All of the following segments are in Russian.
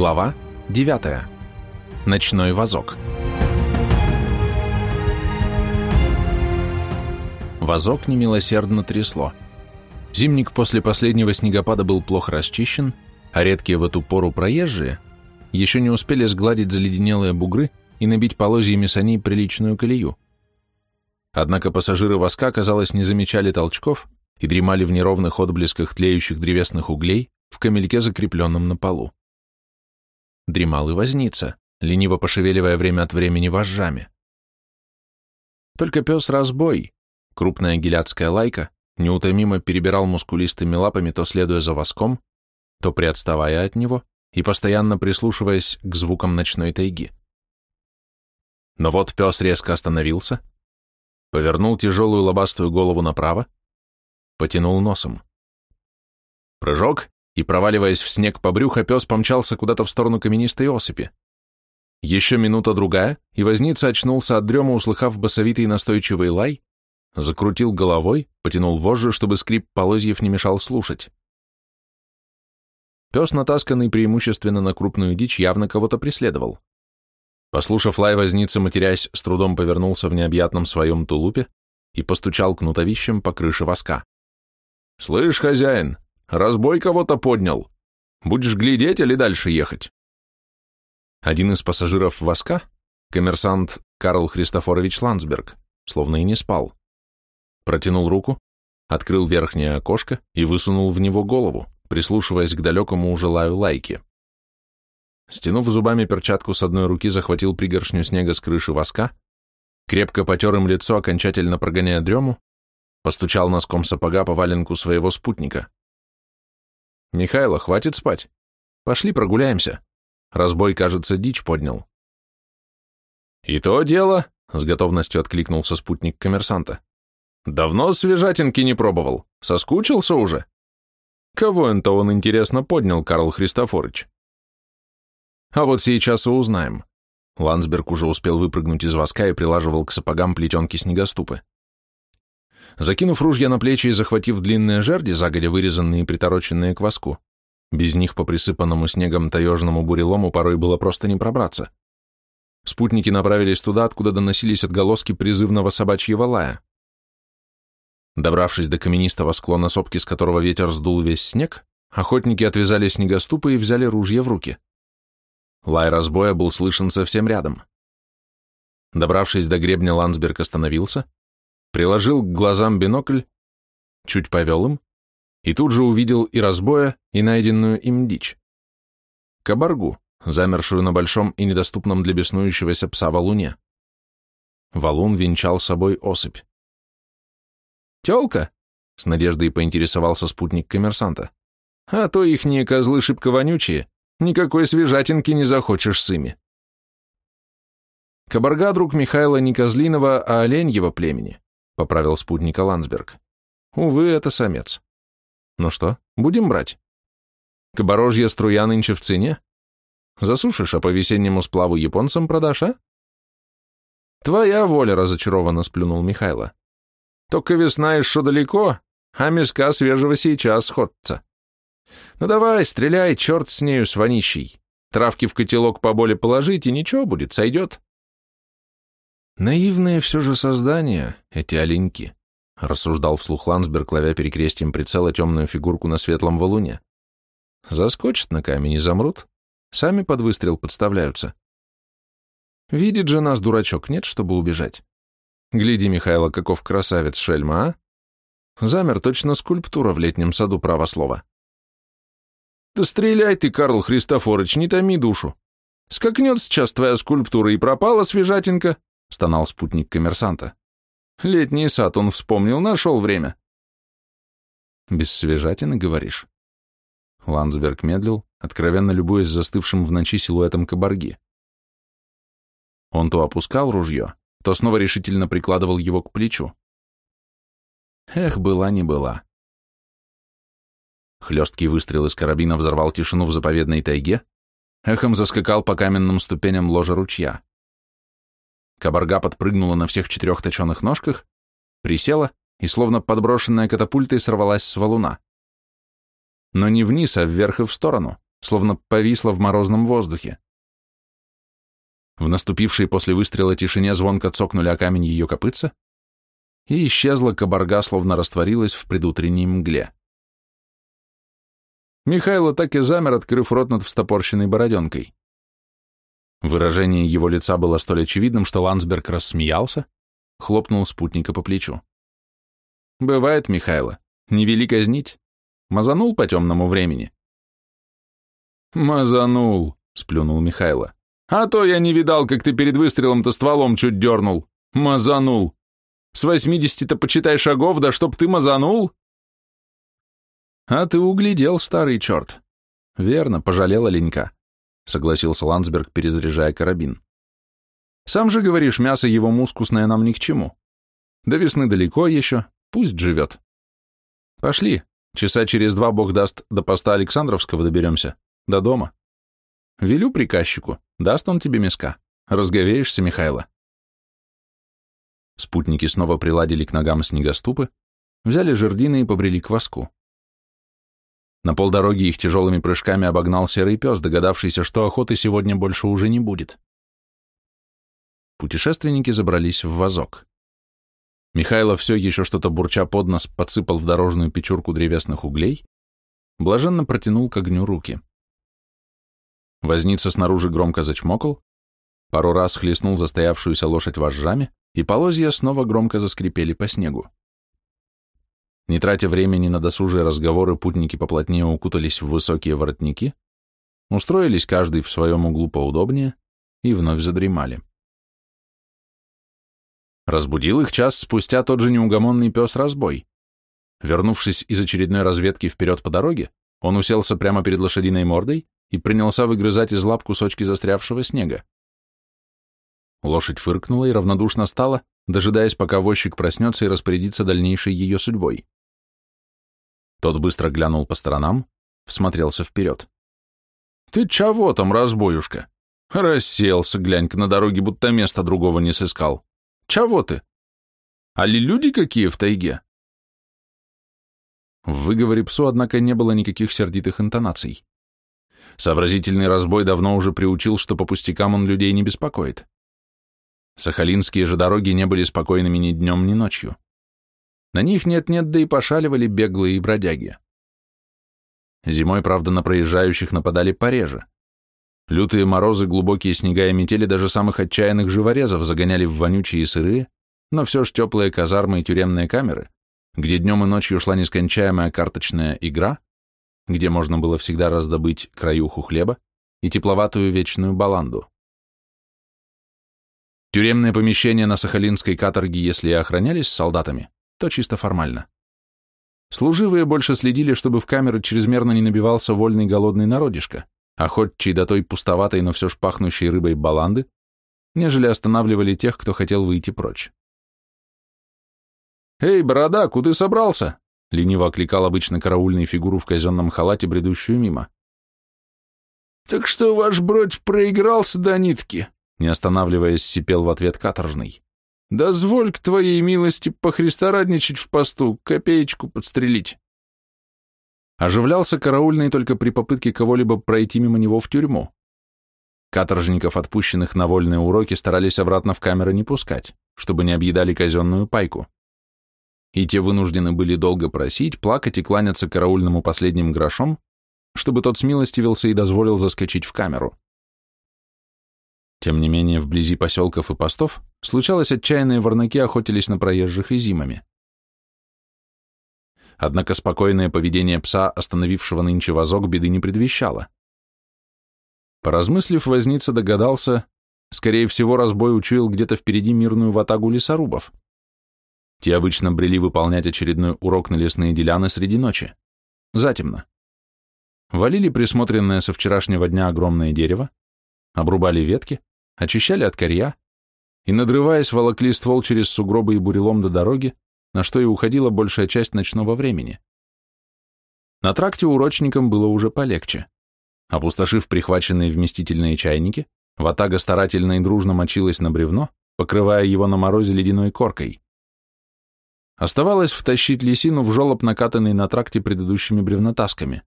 Глава 9. Ночной вазок. Вазок немилосердно трясло. Зимник после последнего снегопада был плохо расчищен, а редкие в эту пору проезжие еще не успели сгладить заледенелые бугры и набить полозьями саней приличную колею. Однако пассажиры воска, казалось, не замечали толчков и дремали в неровных отблесках тлеющих древесных углей в камельке, закрепленном на полу. Дремал и возница, лениво пошевеливая время от времени вожжами. Только пес-разбой, крупная гиляцкая лайка, неутомимо перебирал мускулистыми лапами, то следуя за воском, то приотставая от него и постоянно прислушиваясь к звукам ночной тайги. Но вот пес резко остановился, повернул тяжелую лобастую голову направо, потянул носом. Прыжок, и, проваливаясь в снег по брюхо, пес помчался куда-то в сторону каменистой осыпи. Еще минута-другая, и возница очнулся от дрема, услыхав басовитый настойчивый лай, закрутил головой, потянул вожжи, чтобы скрип полозьев не мешал слушать. Пес, натасканный преимущественно на крупную дичь, явно кого-то преследовал. Послушав лай возница, матерясь, с трудом повернулся в необъятном своем тулупе и постучал кнутовищем по крыше воска. «Слышь, хозяин, разбой кого-то поднял. Будешь глядеть или дальше ехать?» Один из пассажиров воска, коммерсант Карл Христофорович Ландсберг, словно и не спал. Протянул руку, открыл верхнее окошко и высунул в него голову, прислушиваясь к далекому уже лаю лайки. Стянув зубами перчатку с одной руки, захватил пригоршню снега с крыши воска, крепко потер им лицо, окончательно прогоняя дрему, постучал носком сапога по валенку своего спутника. «Михайло, хватит спать. Пошли прогуляемся. Разбой, кажется, дичь поднял». «И то дело», — с готовностью откликнулся спутник коммерсанта. «Давно свежатинки не пробовал. Соскучился уже?» «Кого это он, интересно, поднял, Карл Христофорович?» А вот сейчас и узнаем. Ландсберг уже успел выпрыгнуть из воска и прилаживал к сапогам плетенки снегоступы. Закинув ружья на плечи и захватив длинные жерди, загодя вырезанные и притороченные к воску, без них по присыпанному снегом таежному бурелому порой было просто не пробраться. Спутники направились туда, откуда доносились отголоски призывного собачьего лая. Добравшись до каменистого склона сопки, с которого ветер сдул весь снег, охотники отвязали снегоступы и взяли ружья в руки. Лай разбоя был слышен совсем рядом. Добравшись до гребня, Ландсберг остановился, приложил к глазам бинокль, чуть повел им, и тут же увидел и разбоя, и найденную им дичь. Кабаргу, замершую на большом и недоступном для беснующегося пса валуне. Валун венчал собой осыпь. «Телка?» — с надеждой поинтересовался спутник коммерсанта. «А то ихние козлы шибко вонючие, Никакой свежатинки не захочешь с ими. Кабарга друг Михаила не Козлинова, а Оленьего племени, поправил спутника Ландсберг. Увы, это самец. Ну что, будем брать? Кабарожья струя нынче в цене? Засушишь, а по весеннему сплаву японцам продашь, а? Твоя воля, разочарованно сплюнул Михайло. Только весна шо далеко, а миска свежего сейчас ходца. Ну давай, стреляй, черт с нею, с вонищей. Травки в котелок поболе положить, и ничего будет, сойдет. Наивные все же создания, эти оленьки, рассуждал вслух Ландсберг, ловя перекрестием прицела темную фигурку на светлом валуне. Заскочат на камень и замрут, сами под выстрел подставляются. Видит же нас дурачок, нет, чтобы убежать. Гляди, Михайло, каков красавец шельма, а? Замер точно скульптура в летнем саду правослова. Да стреляй ты, Карл Христофорович, не томи душу. Скакнет сейчас твоя скульптура и пропала свежатинка, стонал спутник коммерсанта. Летний сад он вспомнил, нашел время. Без свежатины, говоришь? Ландсберг медлил, откровенно любуясь застывшим в ночи силуэтом кабарги. Он то опускал ружье, то снова решительно прикладывал его к плечу. Эх, была не была. Хлесткий выстрел из карабина взорвал тишину в заповедной тайге, эхом заскакал по каменным ступеням ложа ручья. Кабарга подпрыгнула на всех четырех точеных ножках, присела и, словно подброшенная катапультой, сорвалась с валуна. Но не вниз, а вверх и в сторону, словно повисла в морозном воздухе. В наступившей после выстрела тишине звонко цокнули о камень ее копытца, и исчезла кабарга, словно растворилась в предутренней мгле. Михайло так и замер, открыв рот над встопорщенной бороденкой. Выражение его лица было столь очевидным, что Ландсберг рассмеялся, хлопнул спутника по плечу. «Бывает, Михайло, не вели казнить. Мазанул по темному времени?» «Мазанул», — сплюнул Михайло. «А то я не видал, как ты перед выстрелом-то стволом чуть дернул. Мазанул. С восьмидесяти-то почитай шагов, да чтоб ты мазанул?» «А ты углядел, старый черт». «Верно, пожалел оленька», — согласился Ландсберг, перезаряжая карабин. «Сам же говоришь, мясо его мускусное нам ни к чему. До весны далеко еще, пусть живет. Пошли, часа через два, бог даст, до поста Александровского доберемся, до дома. Велю приказчику, даст он тебе миска. Разговеешься, Михайло». Спутники снова приладили к ногам снегоступы, взяли жердины и побрели к воску. На полдороги их тяжелыми прыжками обогнал серый пес, догадавшийся, что охоты сегодня больше уже не будет. Путешественники забрались в вазок. Михайло все еще что-то бурча под нос подсыпал в дорожную печурку древесных углей, блаженно протянул к огню руки. Возница снаружи громко зачмокал, пару раз хлестнул застоявшуюся лошадь вожжами, и полозья снова громко заскрипели по снегу. Не тратя времени на досужие разговоры, путники поплотнее укутались в высокие воротники, устроились каждый в своем углу поудобнее и вновь задремали. Разбудил их час спустя тот же неугомонный пес-разбой. Вернувшись из очередной разведки вперед по дороге, он уселся прямо перед лошадиной мордой и принялся выгрызать из лап кусочки застрявшего снега. Лошадь фыркнула и равнодушно стала, дожидаясь, пока возчик проснется и распорядится дальнейшей ее судьбой. Тот быстро глянул по сторонам, всмотрелся вперед. «Ты чего там, разбоюшка? Расселся, глянь-ка на дороге, будто места другого не сыскал. Чего ты? Али люди какие в тайге?» В выговоре псу, однако, не было никаких сердитых интонаций. Сообразительный разбой давно уже приучил, что по пустякам он людей не беспокоит. Сахалинские же дороги не были спокойными ни днем, ни ночью. На них нет-нет, да и пошаливали беглые бродяги. Зимой, правда, на проезжающих нападали пореже. Лютые морозы, глубокие снега и метели даже самых отчаянных живорезов загоняли в вонючие и сырые, но все ж теплые казармы и тюремные камеры, где днем и ночью шла нескончаемая карточная игра, где можно было всегда раздобыть краюху хлеба и тепловатую вечную баланду. Тюремные помещения на Сахалинской каторге, если и охранялись солдатами, то чисто формально. Служивые больше следили, чтобы в камеры чрезмерно не набивался вольный голодный народишко, охотчий до той пустоватой, но все ж пахнущей рыбой баланды, нежели останавливали тех, кто хотел выйти прочь. «Эй, борода, куда собрался?» — лениво окликал обычно караульный фигуру в казенном халате, бредущую мимо. «Так что ваш бродь проигрался до нитки?» Не останавливаясь, сипел в ответ каторжный. Дозволь к твоей милости похристорадничать в посту, копеечку подстрелить. Оживлялся караульный только при попытке кого-либо пройти мимо него в тюрьму. Каторжников, отпущенных на вольные уроки, старались обратно в камеры не пускать, чтобы не объедали казенную пайку. И те вынуждены были долго просить, плакать и кланяться караульному последним грошом, чтобы тот смилостивился и дозволил заскочить в камеру. Тем не менее, вблизи поселков и постов случалось отчаянные ворнаки охотились на проезжих и зимами. Однако спокойное поведение пса, остановившего нынче вазок, беды не предвещало. Поразмыслив, возница догадался, скорее всего, разбой учуял где-то впереди мирную ватагу лесорубов. Те обычно брели выполнять очередной урок на лесные деляны среди ночи. Затемно. Валили присмотренное со вчерашнего дня огромное дерево, обрубали ветки, очищали от корья и, надрываясь, волокли ствол через сугробы и бурелом до дороги, на что и уходила большая часть ночного времени. На тракте урочникам было уже полегче. Опустошив прихваченные вместительные чайники, ватага старательно и дружно мочилась на бревно, покрывая его на морозе ледяной коркой. Оставалось втащить лисину в жолоб, накатанный на тракте предыдущими бревнотасками.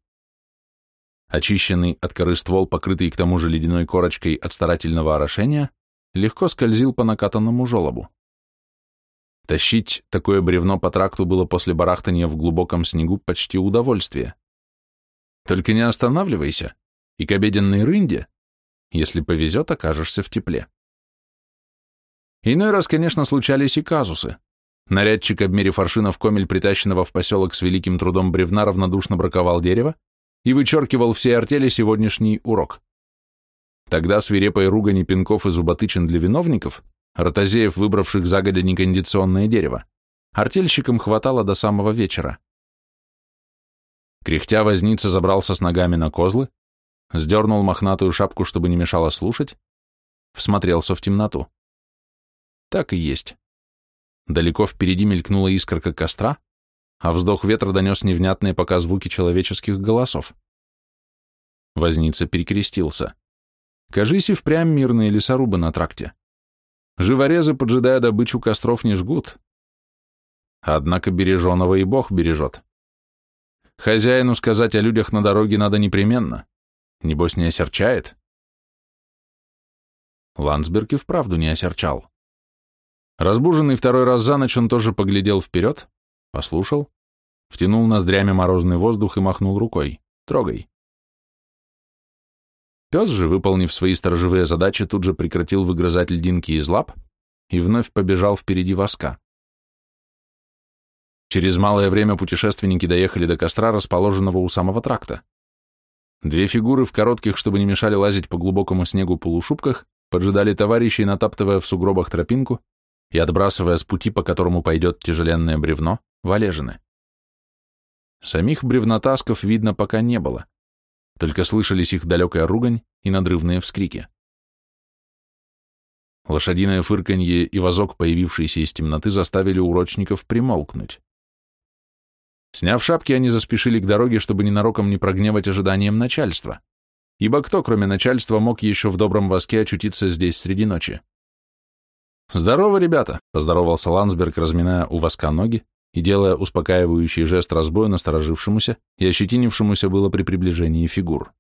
Очищенный от коры ствол, покрытый к тому же ледяной корочкой от старательного орошения, легко скользил по накатанному желобу. Тащить такое бревно по тракту было после барахтания в глубоком снегу почти удовольствие. Только не останавливайся, и к обеденной рынде, если повезет, окажешься в тепле. Иной раз, конечно, случались и казусы. Нарядчик, обмерив аршинов комель, притащенного в поселок с великим трудом бревна, равнодушно браковал дерево и вычеркивал все артели сегодняшний урок. Тогда свирепой ругани пинков и зуботычин для виновников, ротозеев, выбравших загодя некондиционное дерево, артельщикам хватало до самого вечера. Кряхтя возница забрался с ногами на козлы, сдернул мохнатую шапку, чтобы не мешало слушать, всмотрелся в темноту. Так и есть. Далеко впереди мелькнула искорка костра, а вздох ветра донес невнятные пока звуки человеческих голосов. Возница перекрестился. Кажись, и впрямь мирные лесорубы на тракте. Живорезы, поджидая добычу, костров не жгут. Однако береженого и Бог бережет. Хозяину сказать о людях на дороге надо непременно. Небось, не осерчает? Ландсберг и вправду не осерчал. Разбуженный второй раз за ночь, он тоже поглядел вперед, послушал, втянул ноздрями морозный воздух и махнул рукой. «Трогай». Пес же, выполнив свои сторожевые задачи, тут же прекратил выгрызать льдинки из лап и вновь побежал впереди воска. Через малое время путешественники доехали до костра, расположенного у самого тракта. Две фигуры в коротких, чтобы не мешали лазить по глубокому снегу полушубках, поджидали товарищей, натаптывая в сугробах тропинку и отбрасывая с пути, по которому пойдет тяжеленное бревно, валежины. Самих бревнотасков видно пока не было, только слышались их далекая ругань и надрывные вскрики. Лошадиное фырканье и вазок, появившийся из темноты, заставили урочников примолкнуть. Сняв шапки, они заспешили к дороге, чтобы ненароком не прогневать ожиданием начальства, ибо кто, кроме начальства, мог еще в добром воске очутиться здесь среди ночи? «Здорово, ребята!» — поздоровался Ландсберг, разминая у воска ноги и делая успокаивающий жест разбоя насторожившемуся и ощетинившемуся было при приближении фигур.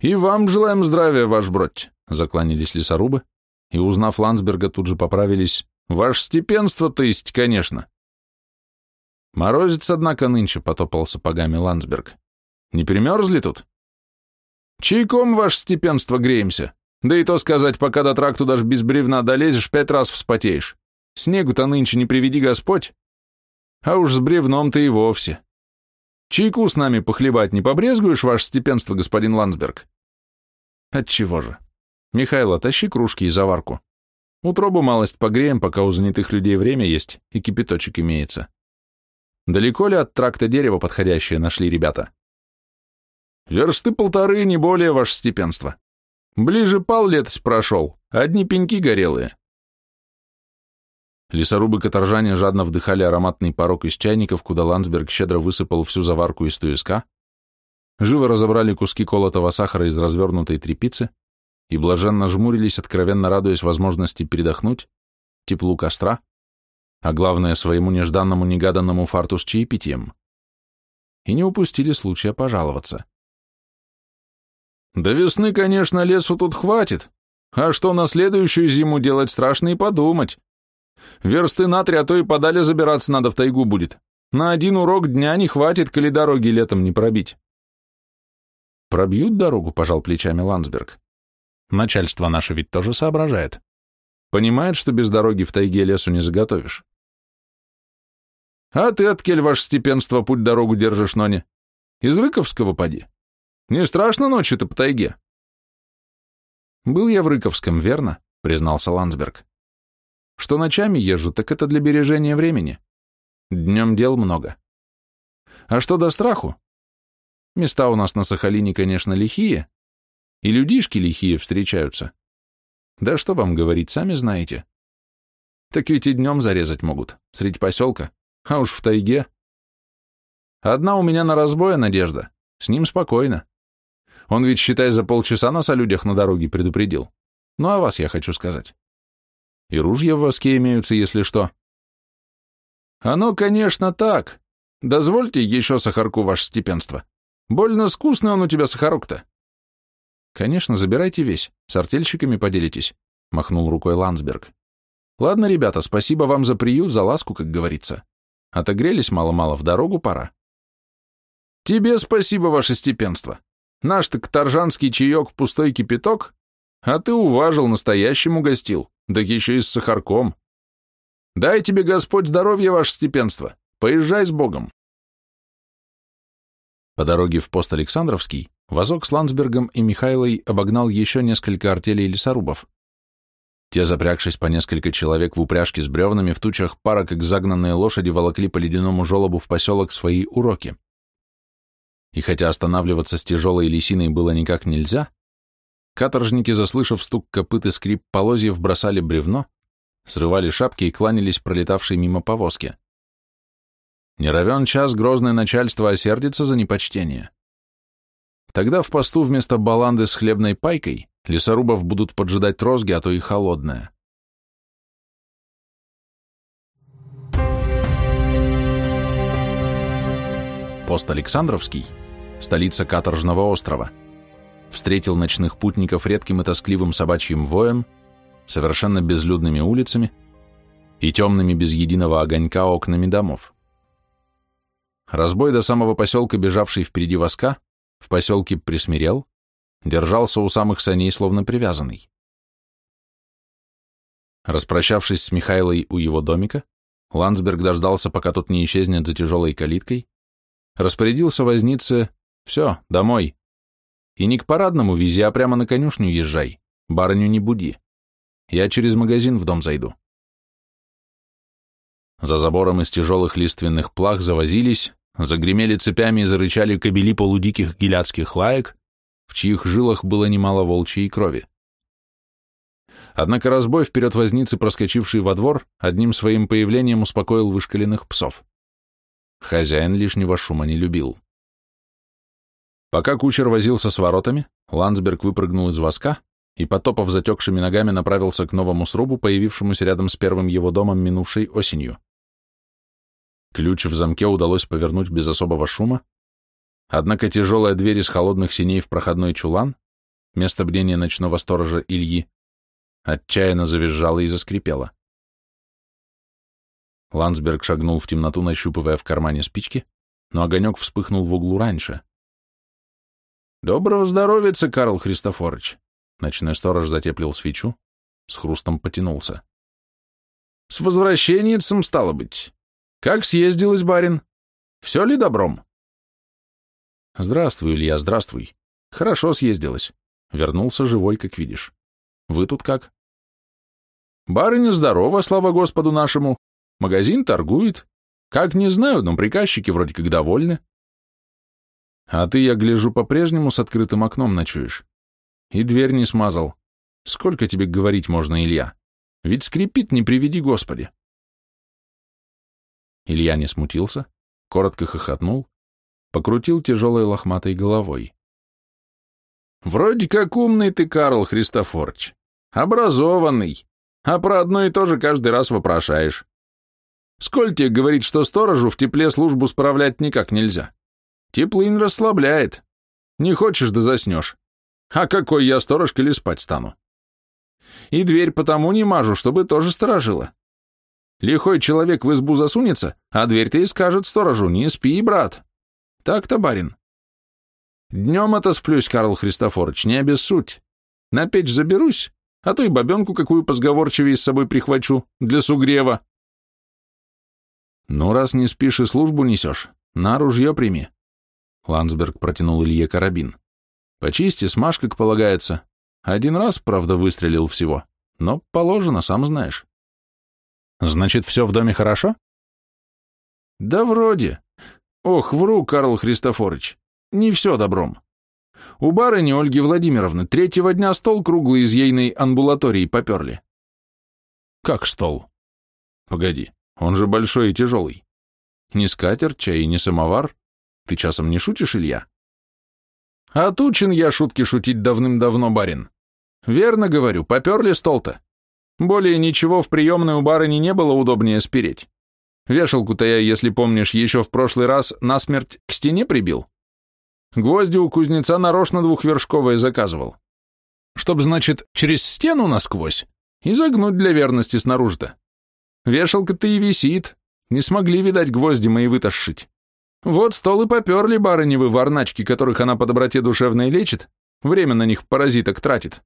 «И вам желаем здравия, ваш бродь!» — закланялись лесорубы, и, узнав Ландсберга, тут же поправились. «Ваше степенство, то есть, конечно!» Морозец, однако, нынче потопал сапогами Ландсберг. Не примерзли тут? Чайком, ваше степенство, греемся. Да и то сказать, пока до тракту даже без бревна долезешь, пять раз вспотеешь. Снегу-то нынче не приведи Господь. А уж с бревном ты и вовсе. Чайку с нами похлебать не побрезгуешь, ваше степенство, господин Ландсберг? Отчего же? Михайло, тащи кружки и заварку. Утробу малость погреем, пока у занятых людей время есть и кипяточек имеется. Далеко ли от тракта дерева подходящее нашли ребята? Версты полторы, не более, ваше степенство. Ближе пал летось прошел, одни пеньки горелые. Лесорубы-каторжане жадно вдыхали ароматный порог из чайников, куда Ландсберг щедро высыпал всю заварку из туиска, живо разобрали куски колотого сахара из развернутой трепицы и блаженно жмурились, откровенно радуясь возможности передохнуть, теплу костра, а главное, своему нежданному негаданному фарту с чаепитием. И не упустили случая пожаловаться. До весны, конечно, лесу тут хватит, а что на следующую зиму делать страшно и подумать. Версты на три, а то и подали забираться надо в тайгу будет. На один урок дня не хватит, коли дороги летом не пробить. Пробьют дорогу, пожал плечами Ландсберг. Начальство наше ведь тоже соображает. Понимает, что без дороги в тайге лесу не заготовишь. А ты, откель, ваше степенство, путь-дорогу держишь, но не? Из Рыковского поди. Не страшно ночью-то по тайге? Был я в Рыковском, верно? Признался Ландсберг. Что ночами езжу, так это для бережения времени. Днем дел много. А что до страху? Места у нас на Сахалине, конечно, лихие, и людишки лихие встречаются. Да что вам говорить, сами знаете. Так ведь и днем зарезать могут, средь поселка. А уж в тайге. Одна у меня на разбоя надежда. С ним спокойно. Он ведь, считай, за полчаса нас о людях на дороге предупредил. Ну, а вас я хочу сказать. И ружья в воске имеются, если что. Оно, конечно, так. Дозвольте еще сахарку, ваше степенство. Больно скусный он у тебя сахарок-то. Конечно, забирайте весь, с артельщиками поделитесь, махнул рукой Ландсберг. Ладно, ребята, спасибо вам за приют, за ласку, как говорится. Отогрелись мало-мало, в дорогу пора. Тебе спасибо, ваше степенство. Наш-то каторжанский чаек пустой кипяток, а ты уважил, настоящему гостил, так еще и с сахарком. Дай тебе Господь здоровья, ваше степенство. Поезжай с Богом. По дороге в пост Александровский Вазок с Ландсбергом и Михайлой обогнал еще несколько артелей лесорубов. Те, запрягшись по несколько человек в упряжке с бревнами, в тучах пара, как загнанные лошади, волокли по ледяному желобу в поселок свои уроки. И хотя останавливаться с тяжелой лисиной было никак нельзя, каторжники, заслышав стук копыт и скрип полозьев, бросали бревно, срывали шапки и кланялись пролетавшей мимо повозки. Не равен час грозное начальство осердится за непочтение. Тогда в посту вместо баланды с хлебной пайкой лесорубов будут поджидать розги, а то и холодное. Пост Александровский, столица каторжного острова, встретил ночных путников редким и тоскливым собачьим воем, совершенно безлюдными улицами и темными без единого огонька окнами домов. Разбой до самого поселка, бежавший впереди воска, в поселке присмирел, держался у самых саней, словно привязанный. Распрощавшись с Михайлой у его домика, Ландсберг дождался, пока тот не исчезнет за тяжелой калиткой, распорядился вознице «Все, домой». И не к парадному вези, а прямо на конюшню езжай, барыню не буди. Я через магазин в дом зайду. За забором из тяжелых лиственных плах завозились, Загремели цепями и зарычали кобели полудиких гиляцких лаек, в чьих жилах было немало волчьей крови. Однако разбой вперед возницы, проскочивший во двор, одним своим появлением успокоил вышкаленных псов. Хозяин лишнего шума не любил. Пока кучер возился с воротами, Ландсберг выпрыгнул из воска и, потопав затекшими ногами, направился к новому срубу, появившемуся рядом с первым его домом минувшей осенью. Ключ в замке удалось повернуть без особого шума, однако тяжелая дверь из холодных синей в проходной чулан, место бдения ночного сторожа Ильи, отчаянно завизжала и заскрипела. Ландсберг шагнул в темноту, нащупывая в кармане спички, но огонек вспыхнул в углу раньше. «Доброго здоровья, Карл Христофорович!» Ночной сторож затеплил свечу, с хрустом потянулся. «С возвращением стало быть. Как съездилась, барин? Все ли добром? Здравствуй, Илья, здравствуй. Хорошо съездилась. Вернулся живой, как видишь. Вы тут как? Барыня здорова, слава Господу нашему. Магазин торгует. Как не знаю, но приказчики вроде как довольны. А ты, я гляжу, по-прежнему с открытым окном ночуешь. И дверь не смазал. Сколько тебе говорить можно, Илья? Ведь скрипит, не приведи Господи. Илья не смутился, коротко хохотнул, покрутил тяжелой лохматой головой. «Вроде как умный ты, Карл Христофорч, образованный, а про одно и то же каждый раз вопрошаешь. Сколь тебе говорит, что сторожу в тепле службу справлять никак нельзя? Теплынь расслабляет. Не хочешь, да заснешь. А какой я сторож, коли спать стану? И дверь потому не мажу, чтобы тоже сторожила. Лихой человек в избу засунется, а дверь-то и скажет сторожу, не спи, брат. Так-то, барин. Днем это сплюсь, Карл Христофорович, не обессудь. На печь заберусь, а то и бабенку какую позговорчивее с собой прихвачу, для сугрева. Ну, раз не спишь и службу несешь, на ружье прими. Ландсберг протянул Илье карабин. Почисти, смажь, как полагается. Один раз, правда, выстрелил всего, но положено, сам знаешь. Значит, все в доме хорошо? Да вроде. Ох, вру, Карл Христофорович. Не все добром. У барыни Ольги Владимировны третьего дня стол круглый из ейной амбулатории поперли. Как стол? Погоди, он же большой и тяжелый. Не скатерть, чай и не самовар. Ты часом не шутишь, Илья? Отучен я шутки шутить давным-давно, барин. Верно говорю, поперли стол-то. Более ничего в приемной у барыни не было удобнее спереть. Вешалку-то я, если помнишь, еще в прошлый раз насмерть к стене прибил. Гвозди у кузнеца нарочно двухвершковые заказывал. Чтоб, значит, через стену насквозь и загнуть для верности снаружи-то. Вешалка-то и висит. Не смогли, видать, гвозди мои вытащить. Вот стол и поперли барыневы варначки, которых она по доброте душевной лечит, время на них паразиток тратит.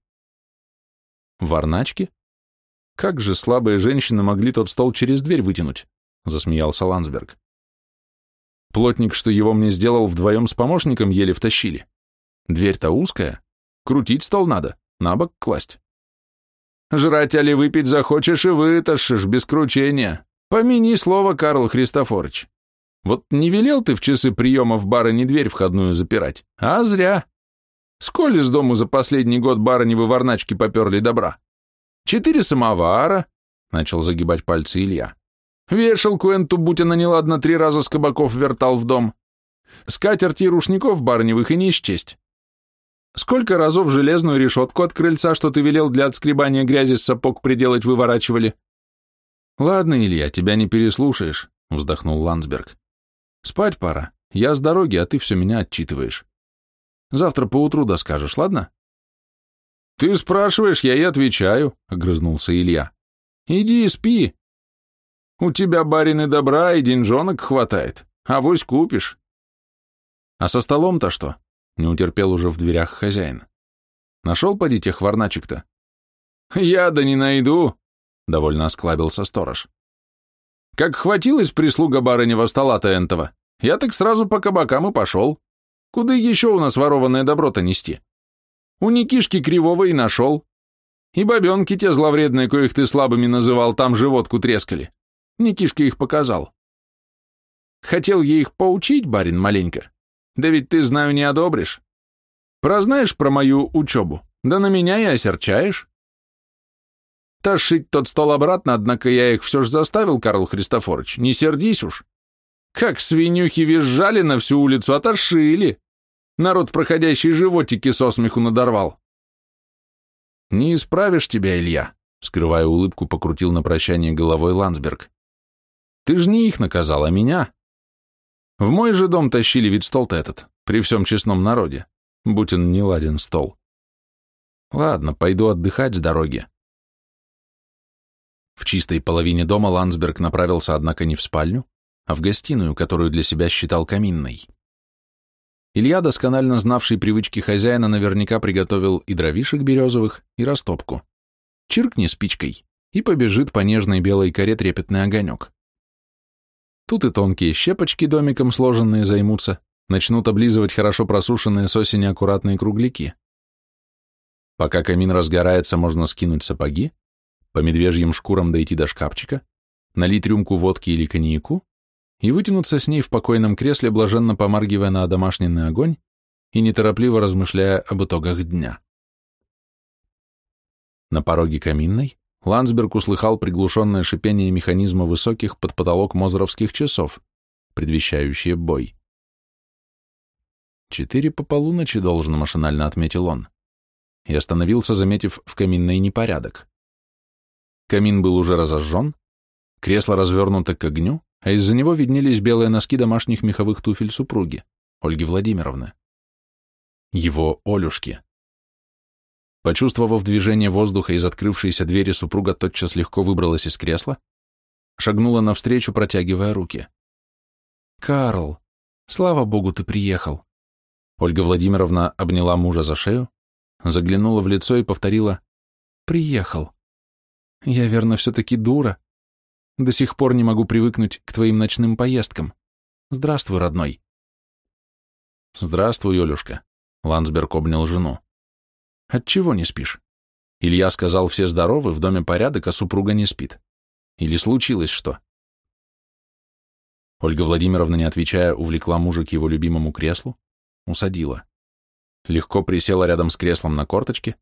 Варначки? Как же слабые женщины могли тот стол через дверь вытянуть? Засмеялся Ландсберг. Плотник, что его мне сделал вдвоем с помощником, еле втащили. Дверь-то узкая. Крутить стол надо, на бок класть. Жрать али выпить захочешь и вытащишь, без кручения. Помяни слово, Карл Христофорович. Вот не велел ты в часы приема в барыне дверь входную запирать, а зря. Сколь из дому за последний год барыневы варначки поперли добра? Четыре самовара, — начал загибать пальцы Илья. Вешалку энту Бутина неладно три раза с кабаков вертал в дом. Скатерти и рушников барыневых и не исчесть. Сколько разов железную решетку от крыльца, что ты велел для отскребания грязи с сапог приделать, выворачивали? Ладно, Илья, тебя не переслушаешь, вздохнул Ландсберг. Спать пора. Я с дороги, а ты все меня отчитываешь. Завтра поутру доскажешь, ладно? Ты спрашиваешь, я и отвечаю, огрызнулся Илья. Иди спи. У тебя, барин, и добра, и деньжонок хватает. А вось купишь. А со столом-то что? Не утерпел уже в дверях хозяин. Нашел, поди, тех варначек-то? Я да не найду, довольно осклабился сторож. Как хватилась прислуга барынева стола-то энтова, я так сразу по кабакам и пошел. Куда еще у нас ворованное добро-то нести? У Никишки Кривого и нашел. И бабенки те зловредные, коих ты слабыми называл, там животку трескали. Никишка их показал. Хотел я их поучить, барин, маленько. Да ведь ты, знаю, не одобришь. Прознаешь про мою учебу, да на меня и осерчаешь. Тащить тот стол обратно, однако я их все же заставил, Карл Христофорович, не сердись уж. Как свинюхи визжали на всю улицу, отошили. Народ, проходящий животики со смеху надорвал. Не исправишь тебя, Илья, скрывая улыбку, покрутил на прощание головой Ландсберг. Ты же не их наказал, а меня. В мой же дом тащили ведь стол-то этот, при всем честном народе, будь он не ладен стол. Ладно, пойду отдыхать с дороги. В чистой половине дома Ландсберг направился, однако, не в спальню, а в гостиную, которую для себя считал каминной. Илья, досконально знавший привычки хозяина, наверняка приготовил и дровишек березовых, и растопку. Чиркни спичкой, и побежит по нежной белой коре трепетный огонек. Тут и тонкие щепочки домиком сложенные займутся, начнут облизывать хорошо просушенные с осени аккуратные кругляки. Пока камин разгорается, можно скинуть сапоги, по медвежьим шкурам дойти до шкафчика, налить рюмку водки или коньяку и вытянуться с ней в покойном кресле, блаженно помаргивая на домашний огонь и неторопливо размышляя об итогах дня. На пороге каминной Ландсберг услыхал приглушенное шипение механизма высоких под потолок мозеровских часов, предвещающие бой. «Четыре по полуночи должен», — машинально отметил он, и остановился, заметив в каминной непорядок. Камин был уже разожжен, кресло развернуто к огню, а из-за него виднелись белые носки домашних меховых туфель супруги, Ольги Владимировны. Его Олюшки. Почувствовав движение воздуха из открывшейся двери, супруга тотчас легко выбралась из кресла, шагнула навстречу, протягивая руки. «Карл, слава богу, ты приехал!» Ольга Владимировна обняла мужа за шею, заглянула в лицо и повторила «Приехал. Я, верно, все-таки дура. До сих пор не могу привыкнуть к твоим ночным поездкам. Здравствуй, родной». «Здравствуй, Олюшка», — Ландсберг обнял жену. Отчего не спишь? Илья сказал, все здоровы, в доме порядок, а супруга не спит. Или случилось что? Ольга Владимировна, не отвечая, увлекла мужа к его любимому креслу, усадила. Легко присела рядом с креслом на корточке,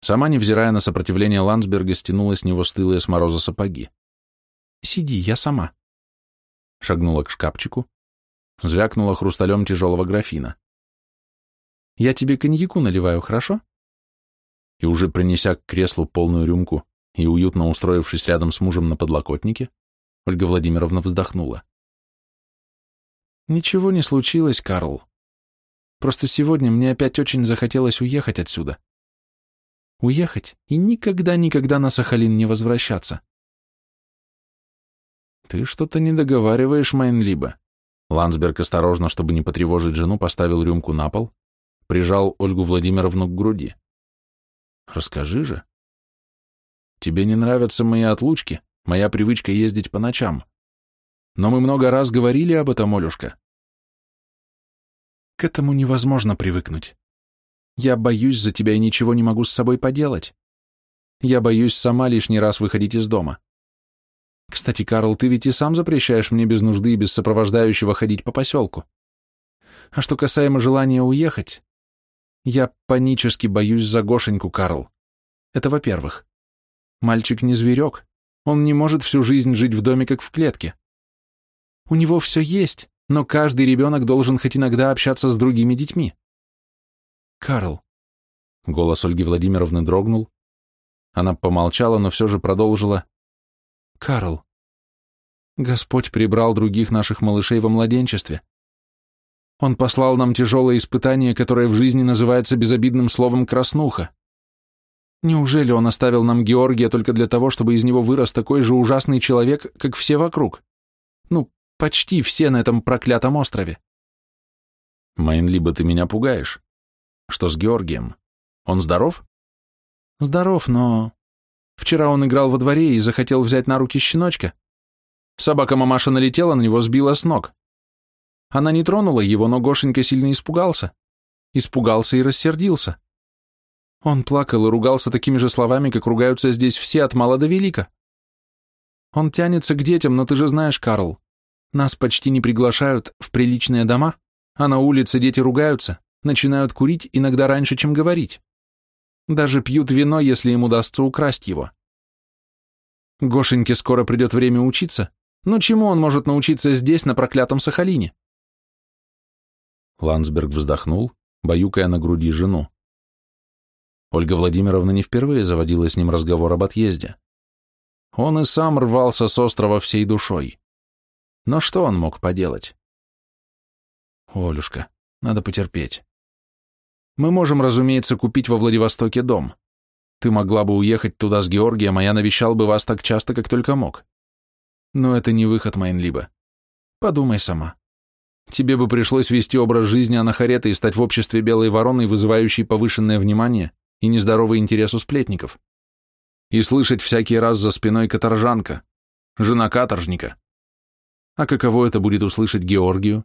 сама, невзирая на сопротивление Ландсберга, стянула с него стылые с мороза сапоги. «Сиди, я сама». Шагнула к шкафчику, звякнула хрусталем тяжелого графина. «Я тебе коньяку наливаю, хорошо?» и уже принеся к креслу полную рюмку и уютно устроившись рядом с мужем на подлокотнике, Ольга Владимировна вздохнула. «Ничего не случилось, Карл. Просто сегодня мне опять очень захотелось уехать отсюда. Уехать и никогда-никогда на Сахалин не возвращаться. Ты что-то не договариваешь, Майнлиба. Ландсберг осторожно, чтобы не потревожить жену, поставил рюмку на пол, прижал Ольгу Владимировну к груди. Расскажи же. Тебе не нравятся мои отлучки, моя привычка ездить по ночам. Но мы много раз говорили об этом, Олюшка. К этому невозможно привыкнуть. Я боюсь за тебя и ничего не могу с собой поделать. Я боюсь сама лишний раз выходить из дома. Кстати, Карл, ты ведь и сам запрещаешь мне без нужды и без сопровождающего ходить по поселку. А что касаемо желания уехать, я панически боюсь за Гошеньку, Карл. Это во-первых. Мальчик не зверек, он не может всю жизнь жить в доме, как в клетке. У него все есть, но каждый ребенок должен хоть иногда общаться с другими детьми. Карл. Голос Ольги Владимировны дрогнул. Она помолчала, но все же продолжила. Карл. Господь прибрал других наших малышей во младенчестве. Он послал нам тяжелое испытание, которое в жизни называется безобидным словом «краснуха». Неужели он оставил нам Георгия только для того, чтобы из него вырос такой же ужасный человек, как все вокруг? Ну, почти все на этом проклятом острове. Майн, либо ты меня пугаешь. Что с Георгием? Он здоров? Здоров, но... Вчера он играл во дворе и захотел взять на руки щеночка. Собака-мамаша налетела на него, сбила с ног. Она не тронула его, но Гошенька сильно испугался. Испугался и рассердился. Он плакал и ругался такими же словами, как ругаются здесь все от мала до велика. Он тянется к детям, но ты же знаешь, Карл, нас почти не приглашают в приличные дома, а на улице дети ругаются, начинают курить иногда раньше, чем говорить. Даже пьют вино, если им удастся украсть его. Гошеньке скоро придет время учиться, но чему он может научиться здесь, на проклятом Сахалине? Ландсберг вздохнул, баюкая на груди жену. Ольга Владимировна не впервые заводила с ним разговор об отъезде. Он и сам рвался с острова всей душой. Но что он мог поделать? Олюшка, надо потерпеть. Мы можем, разумеется, купить во Владивостоке дом. Ты могла бы уехать туда с Георгием, а я навещал бы вас так часто, как только мог. Но это не выход, Майнлиба. Подумай сама. Тебе бы пришлось вести образ жизни анахарета и стать в обществе белой вороны, вызывающей повышенное внимание и нездоровый интерес у сплетников. И слышать всякий раз за спиной каторжанка, жена каторжника. А каково это будет услышать Георгию?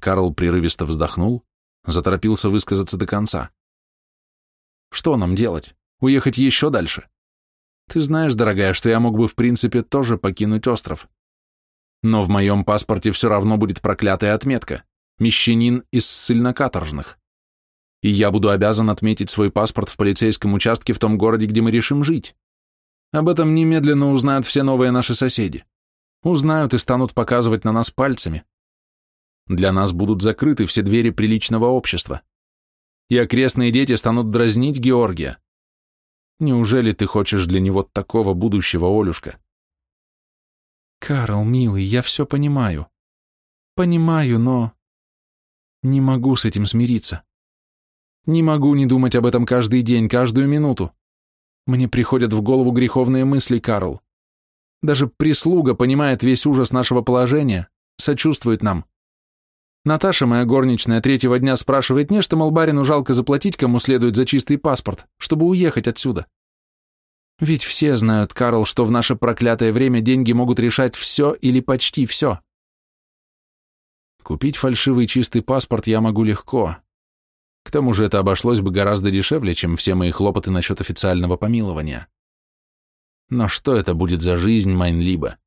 Карл прерывисто вздохнул, заторопился высказаться до конца. Что нам делать? Уехать еще дальше? Ты знаешь, дорогая, что я мог бы в принципе тоже покинуть остров. Но в моем паспорте все равно будет проклятая отметка «Мещанин из ссыльно-каторжных». И я буду обязан отметить свой паспорт в полицейском участке в том городе, где мы решим жить. Об этом немедленно узнают все новые наши соседи. Узнают и станут показывать на нас пальцами. Для нас будут закрыты все двери приличного общества. И окрестные дети станут дразнить Георгия. Неужели ты хочешь для него такого будущего, Олюшка? Карл, милый, я все понимаю. Понимаю, но... Не могу с этим смириться. Не могу не думать об этом каждый день, каждую минуту. Мне приходят в голову греховные мысли, Карл. Даже прислуга понимает весь ужас нашего положения, сочувствует нам. Наташа, моя горничная, третьего дня спрашивает не, что, мол, барину жалко заплатить, кому следует за чистый паспорт, чтобы уехать отсюда. Ведь все знают, Карл, что в наше проклятое время деньги могут решать все или почти все. Купить фальшивый чистый паспорт я могу легко. К тому же это обошлось бы гораздо дешевле, чем все мои хлопоты насчет официального помилования. Но что это будет за жизнь, Майнлиба?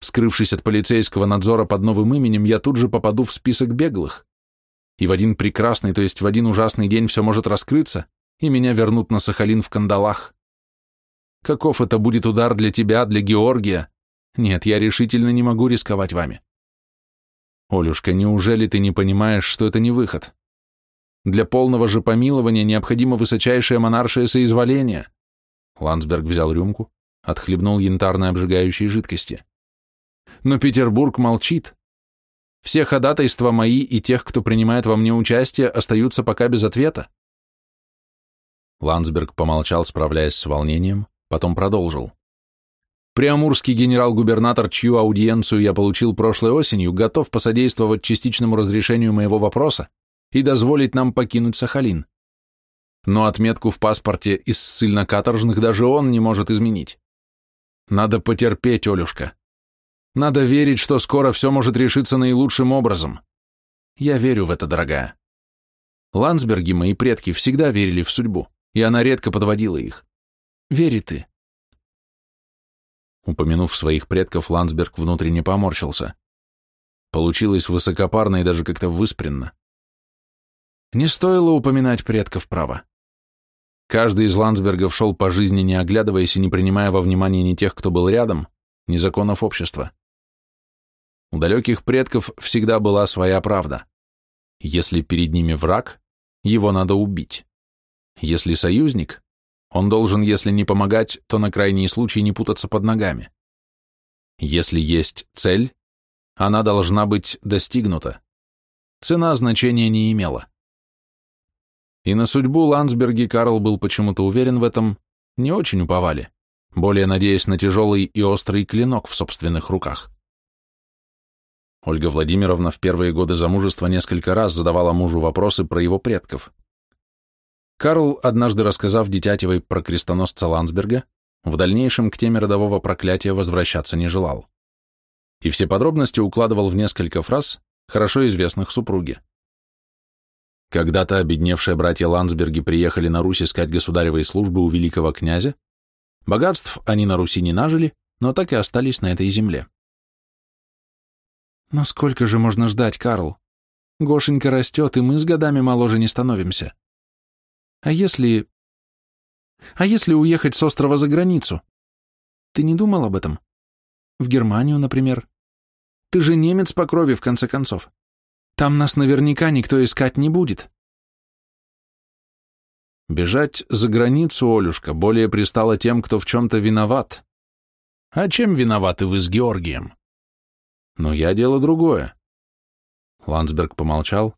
Скрывшись от полицейского надзора под новым именем, я тут же попаду в список беглых. И в один прекрасный, то есть в один ужасный день все может раскрыться, и меня вернут на Сахалин в кандалах. Каков это будет удар для тебя, для Георгия? Нет, я решительно не могу рисковать вами. Олюшка, неужели ты не понимаешь, что это не выход? Для полного же помилования необходимо высочайшее монаршее соизволение. Ландсберг взял рюмку, отхлебнул янтарной обжигающей жидкости. Но Петербург молчит. Все ходатайства мои и тех, кто принимает во мне участие, остаются пока без ответа. Ландсберг помолчал, справляясь с волнением, потом продолжил. Приамурский генерал-губернатор, чью аудиенцию я получил прошлой осенью, готов посодействовать частичному разрешению моего вопроса и дозволить нам покинуть Сахалин. Но отметку в паспорте из ссыльно-каторжных даже он не может изменить. Надо потерпеть, Олюшка. Надо верить, что скоро все может решиться наилучшим образом. Я верю в это, дорогая. Ландсберги, мои предки, всегда верили в судьбу, и она редко подводила их. Вери ты. Упомянув своих предков, Ландсберг внутренне поморщился. Получилось высокопарно и даже как-то выспренно. Не стоило упоминать предков права. Каждый из Ландсбергов шел по жизни, не оглядываясь и не принимая во внимание ни тех, кто был рядом, ни законов общества. У далеких предков всегда была своя правда. Если перед ними враг, его надо убить. Если союзник, он должен, если не помогать, то на крайний случай не путаться под ногами. Если есть цель, она должна быть достигнута. Цена значения не имела. И на судьбу Ландсберги Карл был почему-то уверен в этом, не очень уповали, более надеясь на тяжелый и острый клинок в собственных руках. Ольга Владимировна в первые годы замужества несколько раз задавала мужу вопросы про его предков. Карл, однажды рассказав Дитятевой про крестоносца Ландсберга, в дальнейшем к теме родового проклятия возвращаться не желал. И все подробности укладывал в несколько фраз, хорошо известных супруге. Когда-то обедневшие братья Ландсберги приехали на Русь искать государевой службы у великого князя. Богатств они на Руси не нажили, но так и остались на этой земле. «Но сколько же можно ждать, Карл? Гошенька растет, и мы с годами моложе не становимся. А если... А если уехать с острова за границу? Ты не думал об этом? В Германию, например? Ты же немец по крови, в конце концов. Там нас наверняка никто искать не будет. Бежать за границу, Олюшка, более пристало тем, кто в чем-то виноват. А чем виноваты вы с Георгием? Но я дело другое. Ландсберг помолчал,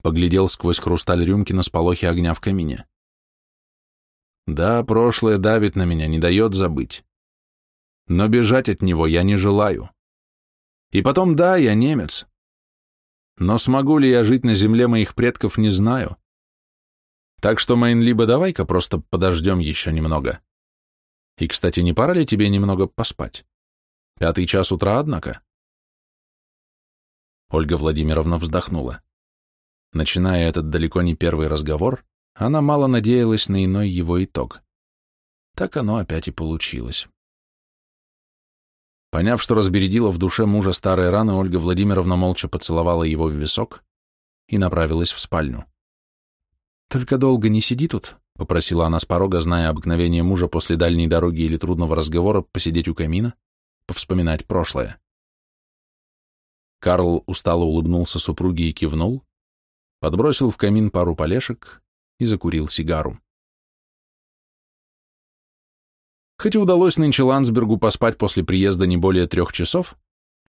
поглядел сквозь хрусталь рюмки на сполохи огня в камине. Да, прошлое давит на меня, не дает забыть. Но бежать от него я не желаю. И потом, да, я немец, но смогу ли я жить на земле моих предков, не знаю. Так что, Майн, либо давай-ка просто подождем еще немного. И, кстати, не пора ли тебе немного поспать? Пятый час утра, однако. Ольга Владимировна вздохнула. Начиная этот далеко не первый разговор, она мало надеялась на иной его итог. Так оно опять и получилось. Поняв, что разбередила в душе мужа старые раны, Ольга Владимировна молча поцеловала его в висок и направилась в спальню. «Только долго не сиди тут», — попросила она с порога, зная обыкновение мужа после дальней дороги или трудного разговора посидеть у камина, повспоминать прошлое. Карл устало улыбнулся супруге и кивнул, подбросил в камин пару полешек и закурил сигару. Хоть и удалось нынче Ландсбергу поспать после приезда не более трех часов,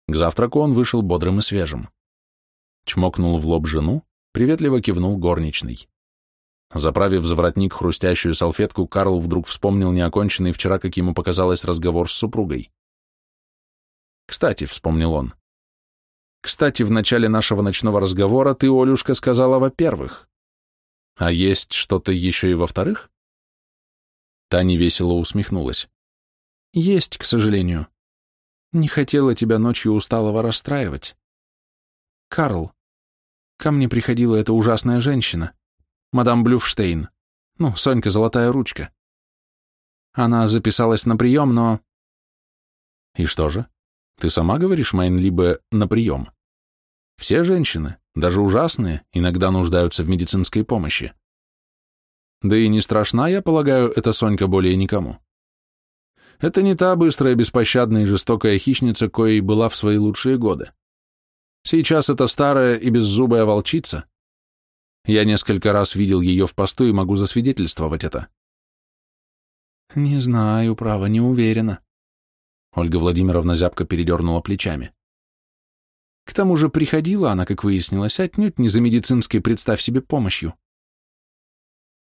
к завтраку он вышел бодрым и свежим. Чмокнул в лоб жену, приветливо кивнул горничный. Заправив за воротник хрустящую салфетку, Карл вдруг вспомнил неоконченный вчера, как ему показалось, разговор с супругой. «Кстати», — вспомнил он, — «кстати, в начале нашего ночного разговора ты, Олюшка, сказала во-первых. А есть что-то еще и во-вторых?» Таня весело усмехнулась. «Есть, к сожалению. Не хотела тебя ночью усталого расстраивать. Карл, ко мне приходила эта ужасная женщина, мадам Блюфштейн, ну, Сонька Золотая Ручка. Она записалась на прием, но...» «И что же? Ты сама говоришь, Майн, либо на прием? Все женщины, даже ужасные, иногда нуждаются в медицинской помощи. Да и не страшна, я полагаю, эта Сонька более никому. Это не та быстрая, беспощадная и жестокая хищница, коей была в свои лучшие годы. Сейчас это старая и беззубая волчица. Я несколько раз видел ее в посту и могу засвидетельствовать это. Не знаю, право, не уверена. Ольга Владимировна зябко передернула плечами. К тому же приходила она, как выяснилось, отнюдь не за медицинской, представь себе, помощью.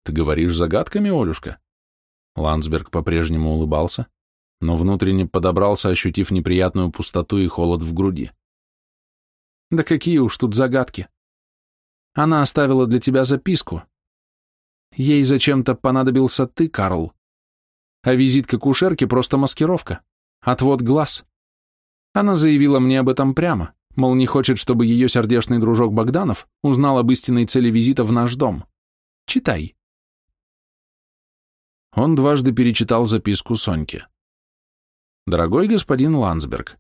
Ты говоришь загадками, Олюшка? Ландсберг по-прежнему улыбался, но внутренне подобрался, ощутив неприятную пустоту и холод в груди. Да какие уж тут загадки. Она оставила для тебя записку. Ей зачем-то понадобился ты, Карл. А визит к акушерке просто маскировка, отвод глаз. Она заявила мне об этом прямо, мол, не хочет, чтобы ее сердечный дружок Богданов узнал об истинной цели визита в наш дом. Читай. Он дважды перечитал записку Соньке. «Дорогой господин Ландсберг,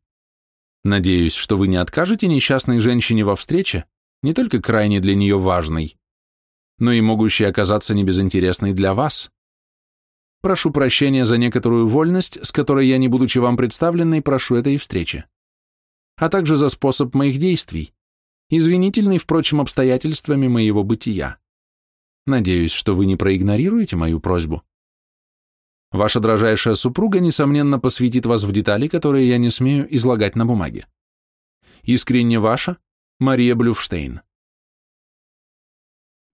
надеюсь, что вы не откажете несчастной женщине во встрече, не только крайне для нее важной, но и могущей оказаться небезынтересной для вас. Прошу прощения за некоторую вольность, с которой я, не будучи вам представленной, прошу этой встречи, а также за способ моих действий, извинительный, впрочем, обстоятельствами моего бытия. Надеюсь, что вы не проигнорируете мою просьбу. Ваша дрожайшая супруга, несомненно, посвятит вас в детали, которые я не смею излагать на бумаге. Искренне ваша, Мария Блюфштейн.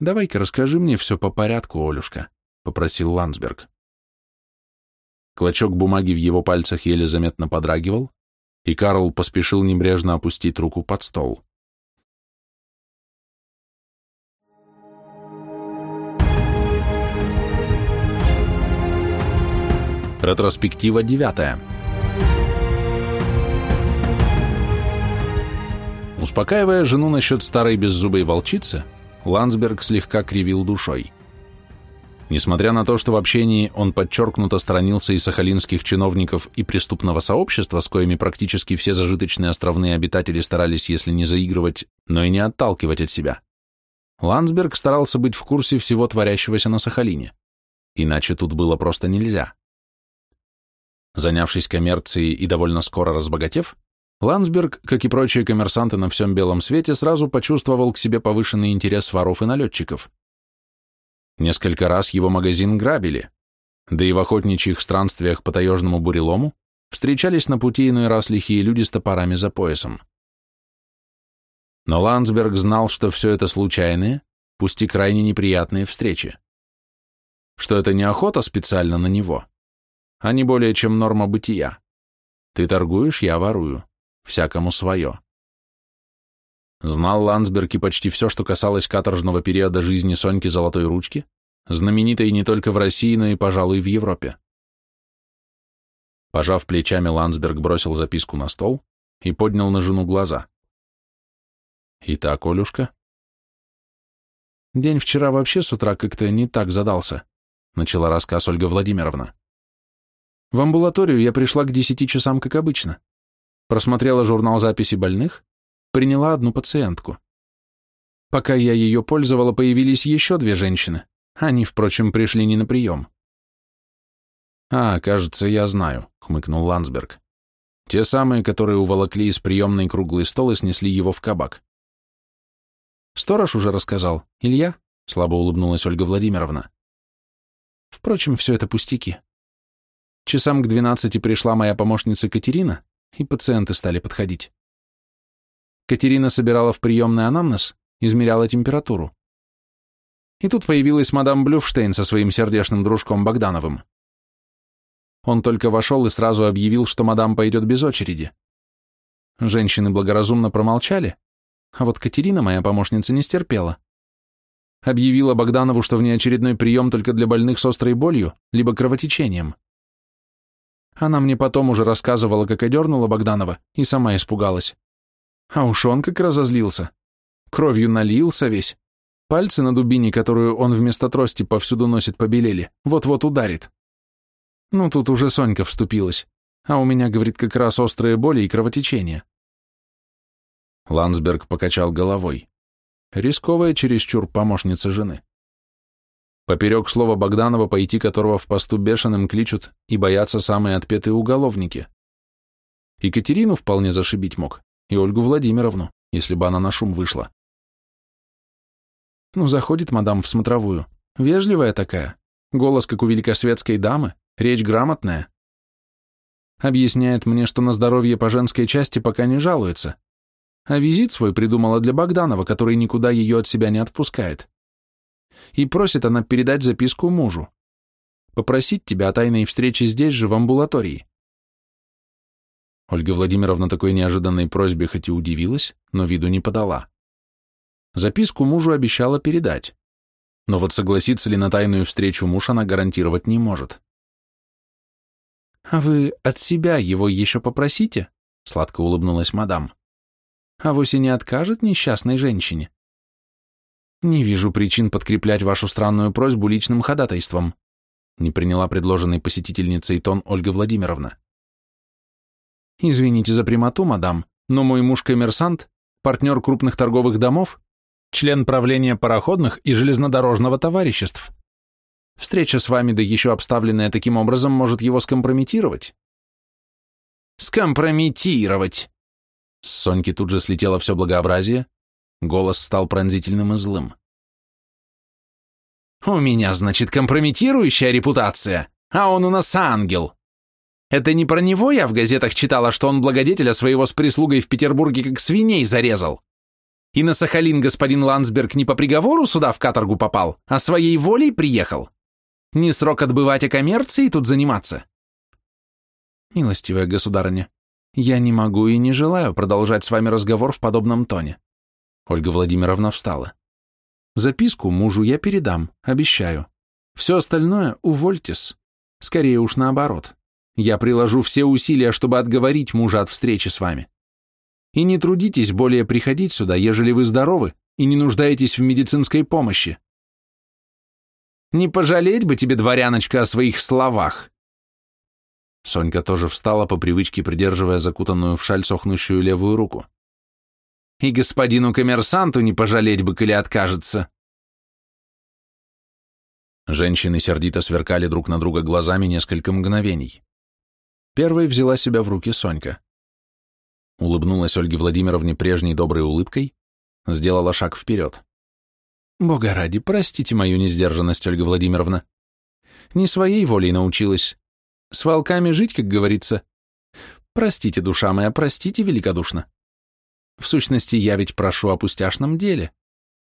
«Давай-ка расскажи мне все по порядку, Олюшка», — попросил Ландсберг. Клочок бумаги в его пальцах еле заметно подрагивал, и Карл поспешил небрежно опустить руку под стол. Ретроспектива девятая. Успокаивая жену насчет старой беззубой волчицы, Ландсберг слегка кривил душой. Несмотря на то, что в общении он подчеркнуто сторонился и сахалинских чиновников, и преступного сообщества, с коими практически все зажиточные островные обитатели старались, если не заигрывать, но и не отталкивать от себя, Ландсберг старался быть в курсе всего творящегося на Сахалине. Иначе тут было просто нельзя. Занявшись коммерцией и довольно скоро разбогатев, Ландсберг, как и прочие коммерсанты на всем белом свете, сразу почувствовал к себе повышенный интерес воров и налетчиков. Несколько раз его магазин грабили, да и в охотничьих странствиях по таежному бурелому встречались на пути иной раз лихие люди с топорами за поясом. Но Ландсберг знал, что все это случайные, пусть и крайне неприятные встречи. Что это не охота специально на него, а не более чем норма бытия. Ты торгуешь, я ворую всякому свое. Знал Ландсберг и почти все, что касалось каторжного периода жизни Соньки Золотой Ручки, знаменитой не только в России, но и, пожалуй, в Европе. Пожав плечами, Ландсберг бросил записку на стол и поднял на жену глаза. «Итак, Олюшка?» «День вчера вообще с утра как-то не так задался», — начала рассказ Ольга Владимировна. «В амбулаторию я пришла к десяти часам, как обычно просмотрела журнал записи больных, приняла одну пациентку. Пока я ее пользовала, появились еще две женщины. Они, впрочем, пришли не на прием. «А, кажется, я знаю», — хмыкнул Ландсберг. «Те самые, которые уволокли из приемной круглый стол и снесли его в кабак». «Сторож уже рассказал. Илья?» — слабо улыбнулась Ольга Владимировна. «Впрочем, все это пустяки. Часам к двенадцати пришла моя помощница Катерина, и пациенты стали подходить. Катерина собирала в приемный анамнез, измеряла температуру. И тут появилась мадам Блюфштейн со своим сердечным дружком Богдановым. Он только вошел и сразу объявил, что мадам пойдет без очереди. Женщины благоразумно промолчали, а вот Катерина, моя помощница, не стерпела. Объявила Богданову, что внеочередной прием только для больных с острой болью, либо кровотечением. Она мне потом уже рассказывала, как одернула Богданова, и сама испугалась. А уж он как разозлился. Кровью налился весь. Пальцы на дубине, которую он вместо трости повсюду носит, побелели. Вот-вот ударит. Ну, тут уже Сонька вступилась. А у меня, говорит, как раз острые боли и кровотечение. Ландсберг покачал головой. Рисковая чересчур помощница жены. Поперек слова Богданова, пойти которого в посту бешеным кличут и боятся самые отпетые уголовники. Екатерину вполне зашибить мог, и Ольгу Владимировну, если бы она на шум вышла. Ну, заходит мадам в смотровую. Вежливая такая, голос как у великосветской дамы, речь грамотная. Объясняет мне, что на здоровье по женской части пока не жалуется, а визит свой придумала для Богданова, который никуда ее от себя не отпускает. И просит она передать записку мужу. Попросить тебя о тайной встрече здесь же, в амбулатории. Ольга Владимировна такой неожиданной просьбе хоть и удивилась, но виду не подала. Записку мужу обещала передать. Но вот согласиться ли на тайную встречу муж она гарантировать не может. «А вы от себя его еще попросите?» — сладко улыбнулась мадам. «А вовсе не откажет несчастной женщине?» «Не вижу причин подкреплять вашу странную просьбу личным ходатайством», не приняла предложенный посетительницей тон Ольга Владимировна. «Извините за прямоту, мадам, но мой муж-коммерсант, партнер крупных торговых домов, член правления пароходных и железнодорожного товариществ. Встреча с вами, да еще обставленная таким образом, может его скомпрометировать». «Скомпрометировать!» С Соньки тут же слетело все благообразие, голос стал пронзительным и злым. «У меня, значит, компрометирующая репутация, а он у нас ангел. Это не про него я в газетах читала, что он благодетеля своего с прислугой в Петербурге как свиней зарезал. И на Сахалин господин Ландсберг не по приговору сюда в каторгу попал, а своей волей приехал. Не срок отбывать, а коммерцией тут заниматься. Милостивая государыня, я не могу и не желаю продолжать с вами разговор в подобном тоне. Ольга Владимировна встала. Записку мужу я передам, обещаю. Все остальное увольтесь. Скорее уж наоборот. Я приложу все усилия, чтобы отговорить мужа от встречи с вами. И не трудитесь более приходить сюда, ежели вы здоровы и не нуждаетесь в медицинской помощи. Не пожалеть бы тебе, дворяночка, о своих словах. Сонька тоже встала по привычке, придерживая закутанную в шаль сохнущую левую руку. И господину коммерсанту не пожалеть бы, коли откажется. Женщины сердито сверкали друг на друга глазами несколько мгновений. Первой взяла себя в руки Сонька. Улыбнулась Ольге Владимировне прежней доброй улыбкой, сделала шаг вперед. «Бога ради, простите мою несдержанность, Ольга Владимировна. Не своей волей научилась. С волками жить, как говорится. Простите, душа моя, простите великодушно. В сущности, я ведь прошу о пустяшном деле.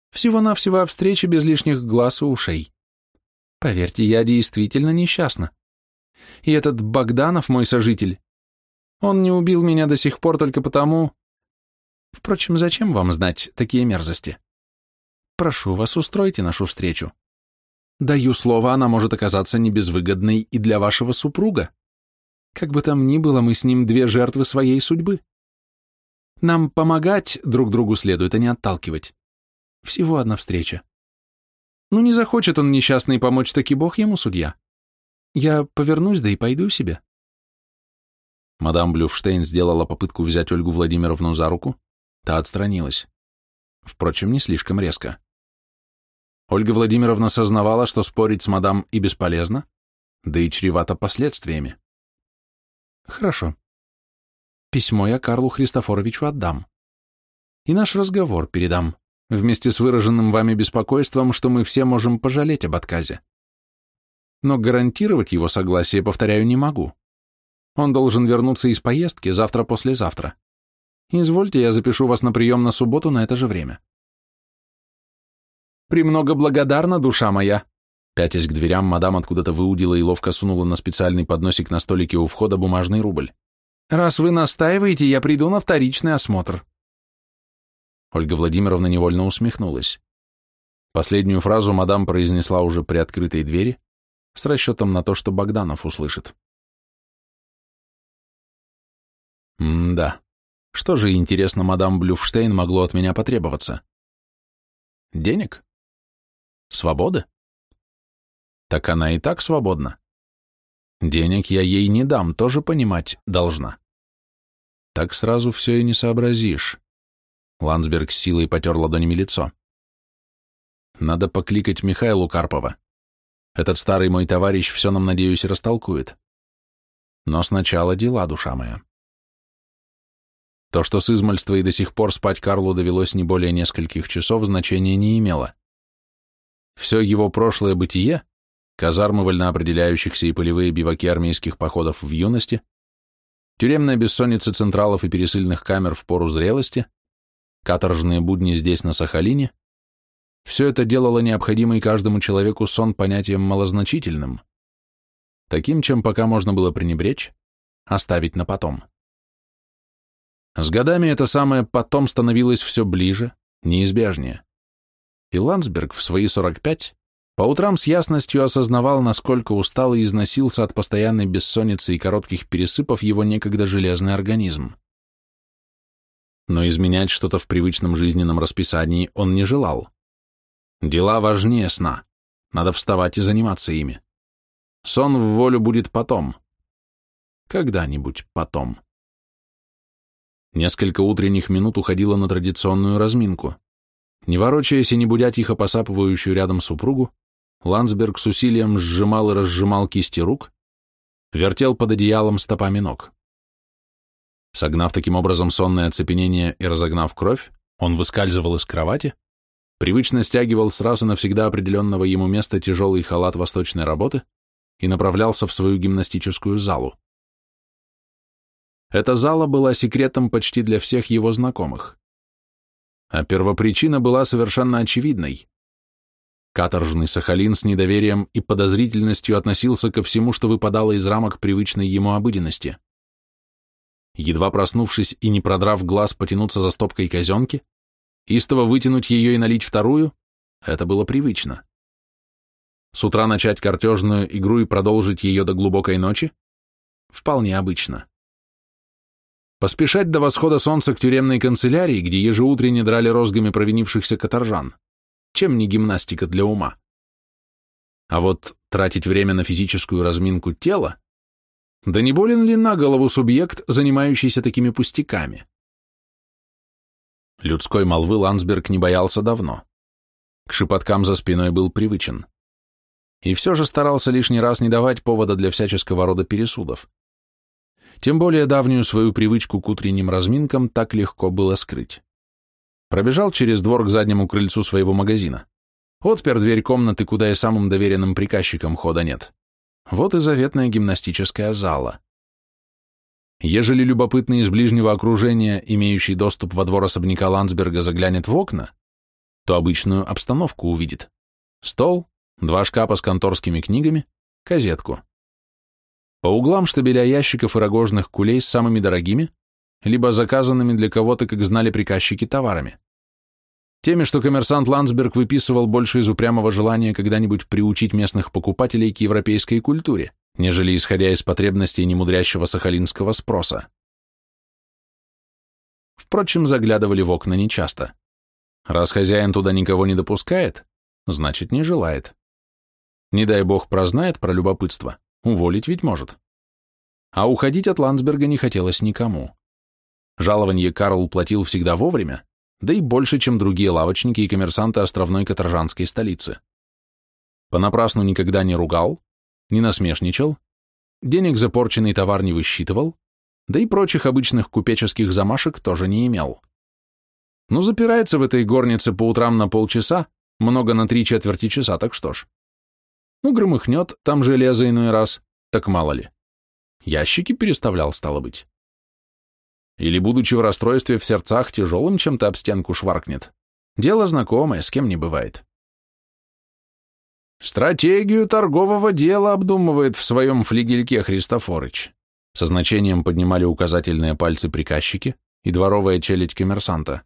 Всего-навсего о встрече без лишних глаз и ушей. Поверьте, я действительно несчастна. И этот Богданов, мой сожитель, он не убил меня до сих пор только потому... Впрочем, зачем вам знать такие мерзости? Прошу вас, устройте нашу встречу. Даю слово, она может оказаться небезвыгодной и для вашего супруга. Как бы там ни было, мы с ним две жертвы своей судьбы. Нам помогать друг другу следует, а не отталкивать. Всего одна встреча. Ну, не захочет он несчастный помочь, таки бог ему судья. Я повернусь, да и пойду себе. Мадам Блюфштейн сделала попытку взять Ольгу Владимировну за руку, та отстранилась. Впрочем, не слишком резко. Ольга Владимировна сознавала, что спорить с мадам и бесполезно, да и чревато последствиями. Хорошо. Письмо я Карлу Христофоровичу отдам. И наш разговор передам, вместе с выраженным вами беспокойством, что мы все можем пожалеть об отказе но гарантировать его согласие, повторяю, не могу. Он должен вернуться из поездки завтра-послезавтра. Извольте, я запишу вас на прием на субботу на это же время. «Премного благодарна, душа моя!» Пятясь к дверям, мадам откуда-то выудила и ловко сунула на специальный подносик на столике у входа бумажный рубль. «Раз вы настаиваете, я приду на вторичный осмотр». Ольга Владимировна невольно усмехнулась. Последнюю фразу мадам произнесла уже при открытой двери, с расчетом на то, что Богданов услышит. М-да. Что же, интересно, мадам Блюфштейн могло от меня потребоваться? Денег? Свободы? Так она и так свободна. Денег я ей не дам, тоже понимать должна. Так сразу все и не сообразишь. Ландсберг с силой потер ладонями лицо. Надо покликать Михаилу Карпова. Этот старый мой товарищ все нам, надеюсь, растолкует. Но сначала дела, душа моя. То, что с измальства и до сих пор спать Карлу довелось не более нескольких часов, значения не имело. Все его прошлое бытие, казармы вольноопределяющихся и полевые биваки армейских походов в юности, тюремная бессонница централов и пересыльных камер в пору зрелости, каторжные будни здесь, на Сахалине, все это делало необходимый каждому человеку сон понятием малозначительным, таким, чем пока можно было пренебречь, оставить на потом. С годами это самое потом становилось все ближе, неизбежнее. И Ландсберг в свои 45 по утрам с ясностью осознавал, насколько устал и износился от постоянной бессонницы и коротких пересыпов его некогда железный организм. Но изменять что-то в привычном жизненном расписании он не желал. Дела важнее сна. Надо вставать и заниматься ими. Сон в волю будет потом. Когда-нибудь потом. Несколько утренних минут уходило на традиционную разминку. Не ворочаясь и не будя тихо посапывающую рядом супругу, Ландсберг с усилием сжимал и разжимал кисти рук, вертел под одеялом стопами ног. Согнав таким образом сонное оцепенение и разогнав кровь, он выскальзывал из кровати, привычно стягивал с раз и навсегда определенного ему места тяжелый халат восточной работы и направлялся в свою гимнастическую залу. Эта зала была секретом почти для всех его знакомых. А первопричина была совершенно очевидной. Каторжный Сахалин с недоверием и подозрительностью относился ко всему, что выпадало из рамок привычной ему обыденности. Едва проснувшись и не продрав глаз потянуться за стопкой казенки, истово вытянуть ее и налить вторую, это было привычно. С утра начать картежную игру и продолжить ее до глубокой ночи – вполне обычно. Поспешать до восхода солнца к тюремной канцелярии, где ежеутренне драли розгами провинившихся каторжан. Чем не гимнастика для ума? А вот тратить время на физическую разминку тела? Да не болен ли на голову субъект, занимающийся такими пустяками? Людской молвы Ландсберг не боялся давно. К шепоткам за спиной был привычен. И все же старался лишний раз не давать повода для всяческого рода пересудов. Тем более давнюю свою привычку к утренним разминкам так легко было скрыть. Пробежал через двор к заднему крыльцу своего магазина. Отпер дверь комнаты, куда и самым доверенным приказчикам хода нет. Вот и заветная гимнастическая зала. Ежели любопытный из ближнего окружения, имеющий доступ во двор особняка Ландсберга, заглянет в окна, то обычную обстановку увидит. Стол, два шкафа с конторскими книгами, газетку. По углам штабеля ящиков и рогожных кулей с самыми дорогими, либо заказанными для кого-то, как знали приказчики, товарами. Теми, что коммерсант Ландсберг выписывал больше из упрямого желания когда-нибудь приучить местных покупателей к европейской культуре, нежели исходя из потребностей немудрящего сахалинского спроса. Впрочем, заглядывали в окна нечасто. Раз хозяин туда никого не допускает, значит, не желает. Не дай бог прознает про любопытство, Уволить ведь может. А уходить от Ландсберга не хотелось никому. Жалование Карл платил всегда вовремя, да и больше, чем другие лавочники и коммерсанты островной каторжанской столицы. Понапрасну никогда не ругал, не насмешничал, денег за порченный товар не высчитывал, да и прочих обычных купеческих замашек тоже не имел. Ну, запирается в этой горнице по утрам на полчаса, много на три четверти часа, так что ж. Ну, громыхнет там железо иной раз, так мало ли. Ящики переставлял, стало быть. Или, будучи в расстройстве в сердцах, тяжелым чем-то об стенку шваркнет. Дело знакомое, с кем не бывает. Стратегию торгового дела обдумывает в своем флигельке Христофорыч. Со значением поднимали указательные пальцы приказчики и дворовая челядь коммерсанта.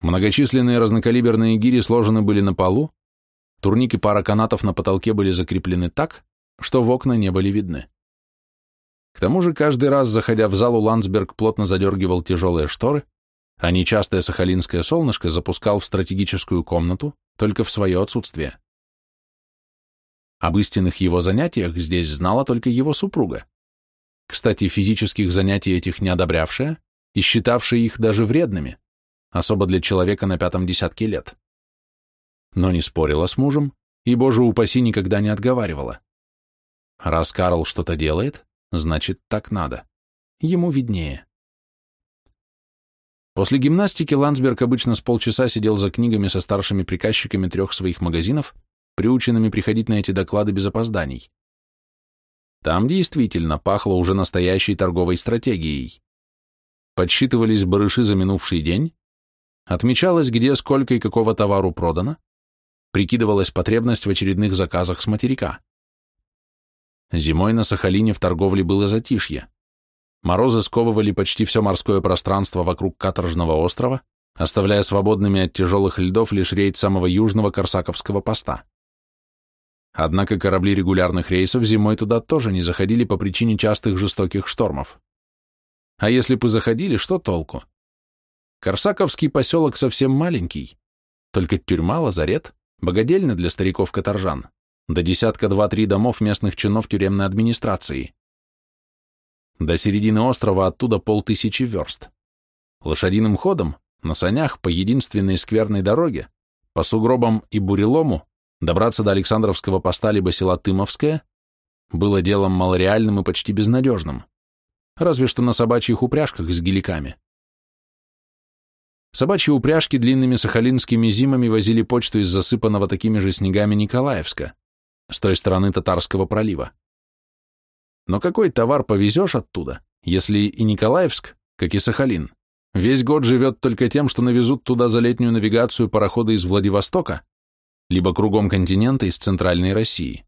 Многочисленные разнокалиберные гири сложены были на полу, Турники пара канатов на потолке были закреплены так, что в окна не были видны. К тому же каждый раз, заходя в залу, Ландсберг плотно задергивал тяжелые шторы, а нечастое сахалинское солнышко запускал в стратегическую комнату только в свое отсутствие. Об истинных его занятиях здесь знала только его супруга. Кстати, физических занятий этих не одобрявшая и считавшая их даже вредными, особо для человека на пятом десятке лет но не спорила с мужем и, боже упаси, никогда не отговаривала. Раз Карл что-то делает, значит, так надо. Ему виднее. После гимнастики Ландсберг обычно с полчаса сидел за книгами со старшими приказчиками трех своих магазинов, приученными приходить на эти доклады без опозданий. Там действительно пахло уже настоящей торговой стратегией. подсчитывались барыши за минувший день, отмечалось, где, сколько и какого товару продано, прикидывалась потребность в очередных заказах с материка. Зимой на Сахалине в торговле было затишье. Морозы сковывали почти все морское пространство вокруг каторжного острова, оставляя свободными от тяжелых льдов лишь рейд самого южного Корсаковского поста. Однако корабли регулярных рейсов зимой туда тоже не заходили по причине частых жестоких штормов. А если бы заходили, что толку? Корсаковский поселок совсем маленький, только тюрьма, лазарет, богадельня для стариков-каторжан, до десятка два-три домов местных чинов тюремной администрации. До середины острова оттуда полтысячи верст. Лошадиным ходом, на санях, по единственной скверной дороге, по сугробам и бурелому, добраться до Александровского поста либо села Тымовское было делом малореальным и почти безнадежным, разве что на собачьих упряжках с геликами. Собачьи упряжки длинными сахалинскими зимами возили почту из засыпанного такими же снегами Николаевска, с той стороны Татарского пролива. Но какой товар повезешь оттуда, если и Николаевск, как и Сахалин, весь год живет только тем, что навезут туда за летнюю навигацию пароходы из Владивостока, либо кругом континента из Центральной России.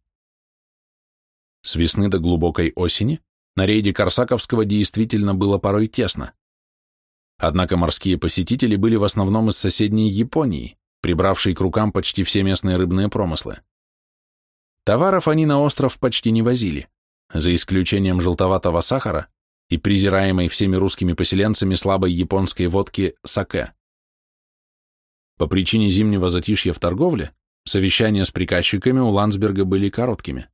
С весны до глубокой осени на рейде Корсаковского действительно было порой тесно. Однако морские посетители были в основном из соседней Японии, прибравшей к рукам почти все местные рыбные промыслы. Товаров они на остров почти не возили, за исключением желтоватого сахара и презираемой всеми русскими поселенцами слабой японской водки саке. По причине зимнего затишья в торговле, совещания с приказчиками у Ландсберга были короткими.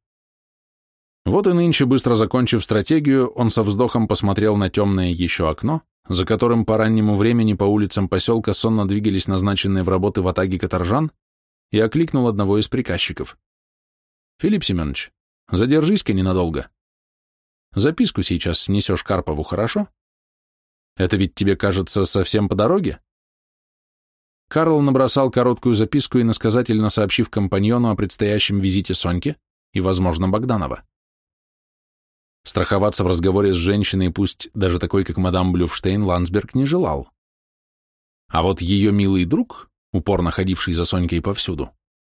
Вот и нынче, быстро закончив стратегию, он со вздохом посмотрел на темное еще окно, за которым по раннему времени по улицам поселка сонно двигались назначенные в работы в Атаге каторжан, и окликнул одного из приказчиков. «Филипп Семенович, задержись-ка ненадолго. Записку сейчас снесешь Карпову, хорошо? Это ведь тебе кажется совсем по дороге?» Карл набросал короткую записку, иносказательно сообщив компаньону о предстоящем визите Соньки и, возможно, Богданова. Страховаться в разговоре с женщиной, пусть даже такой, как мадам Блюфштейн, Ландсберг не желал. А вот ее милый друг, упорно ходивший за Сонькой повсюду,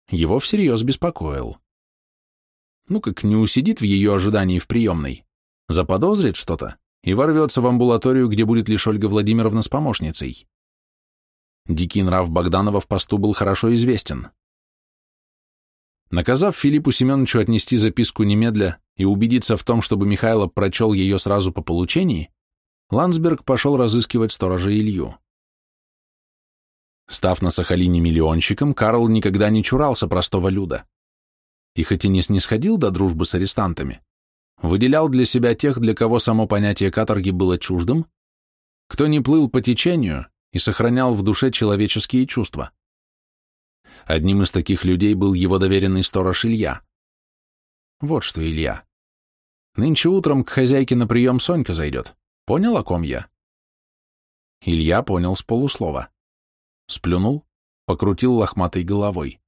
его всерьез беспокоил. Ну как не усидит в ее ожидании в приемной, заподозрит что-то и ворвется в амбулаторию, где будет лишь Ольга Владимировна с помощницей. Дикий нрав Богданова в посту был хорошо известен. Наказав Филиппу Семеновичу отнести записку немедля и убедиться в том, чтобы Михайло прочел ее сразу по получении, Ландсберг пошел разыскивать сторожа Илью. Став на Сахалине миллионщиком, Карл никогда не чурался простого люда. И хоть и не снисходил до дружбы с арестантами, выделял для себя тех, для кого само понятие каторги было чуждым, кто не плыл по течению и сохранял в душе человеческие чувства. Одним из таких людей был его доверенный сторож Илья. Вот что, Илья. Нынче утром к хозяйке на прием Сонька зайдет. Понял, о ком я? Илья понял с полуслова. Сплюнул, покрутил лохматой головой.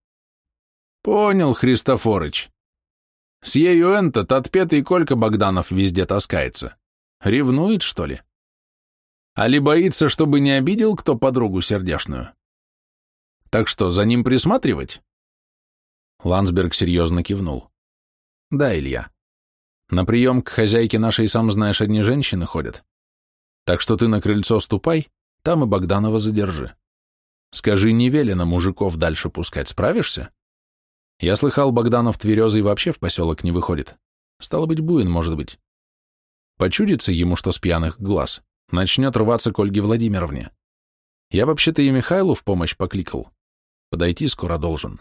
Понял, Христофорыч. С ею энтот отпетый Колька Богданов везде таскается. Ревнует, что ли? Али боится, чтобы не обидел кто подругу сердешную? Так что, за ним присматривать? Ландсберг серьезно кивнул. Да, Илья. На прием к хозяйке нашей, сам знаешь, одни женщины ходят. Так что ты на крыльцо ступай, там и Богданова задержи. Скажи, не велено мужиков дальше пускать, справишься? Я слыхал, Богданов тверезый вообще в поселок не выходит. Стало быть, буин, может быть. Почудится ему, что с пьяных глаз. Начнет рваться к Ольге Владимировне. Я вообще-то и Михайлу в помощь покликал. Подойти скоро должен.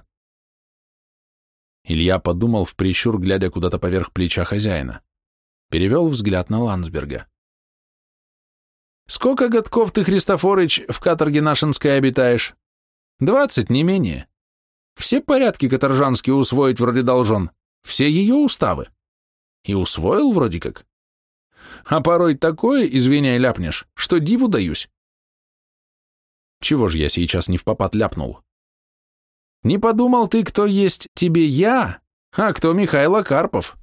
Илья подумал в прищур, глядя куда-то поверх плеча хозяина. Перевел взгляд на Ландсберга. «Сколько годков ты, Христофорыч, в каторге нашинской обитаешь? Двадцать, не менее. Все порядки каторжанские усвоить вроде должен, все ее уставы. И усвоил вроде как. А порой такое, извиняй, ляпнешь, что диву даюсь. Чего ж я сейчас не в попад ляпнул? Не подумал ты, кто есть тебе я, а кто Михайло Карпов.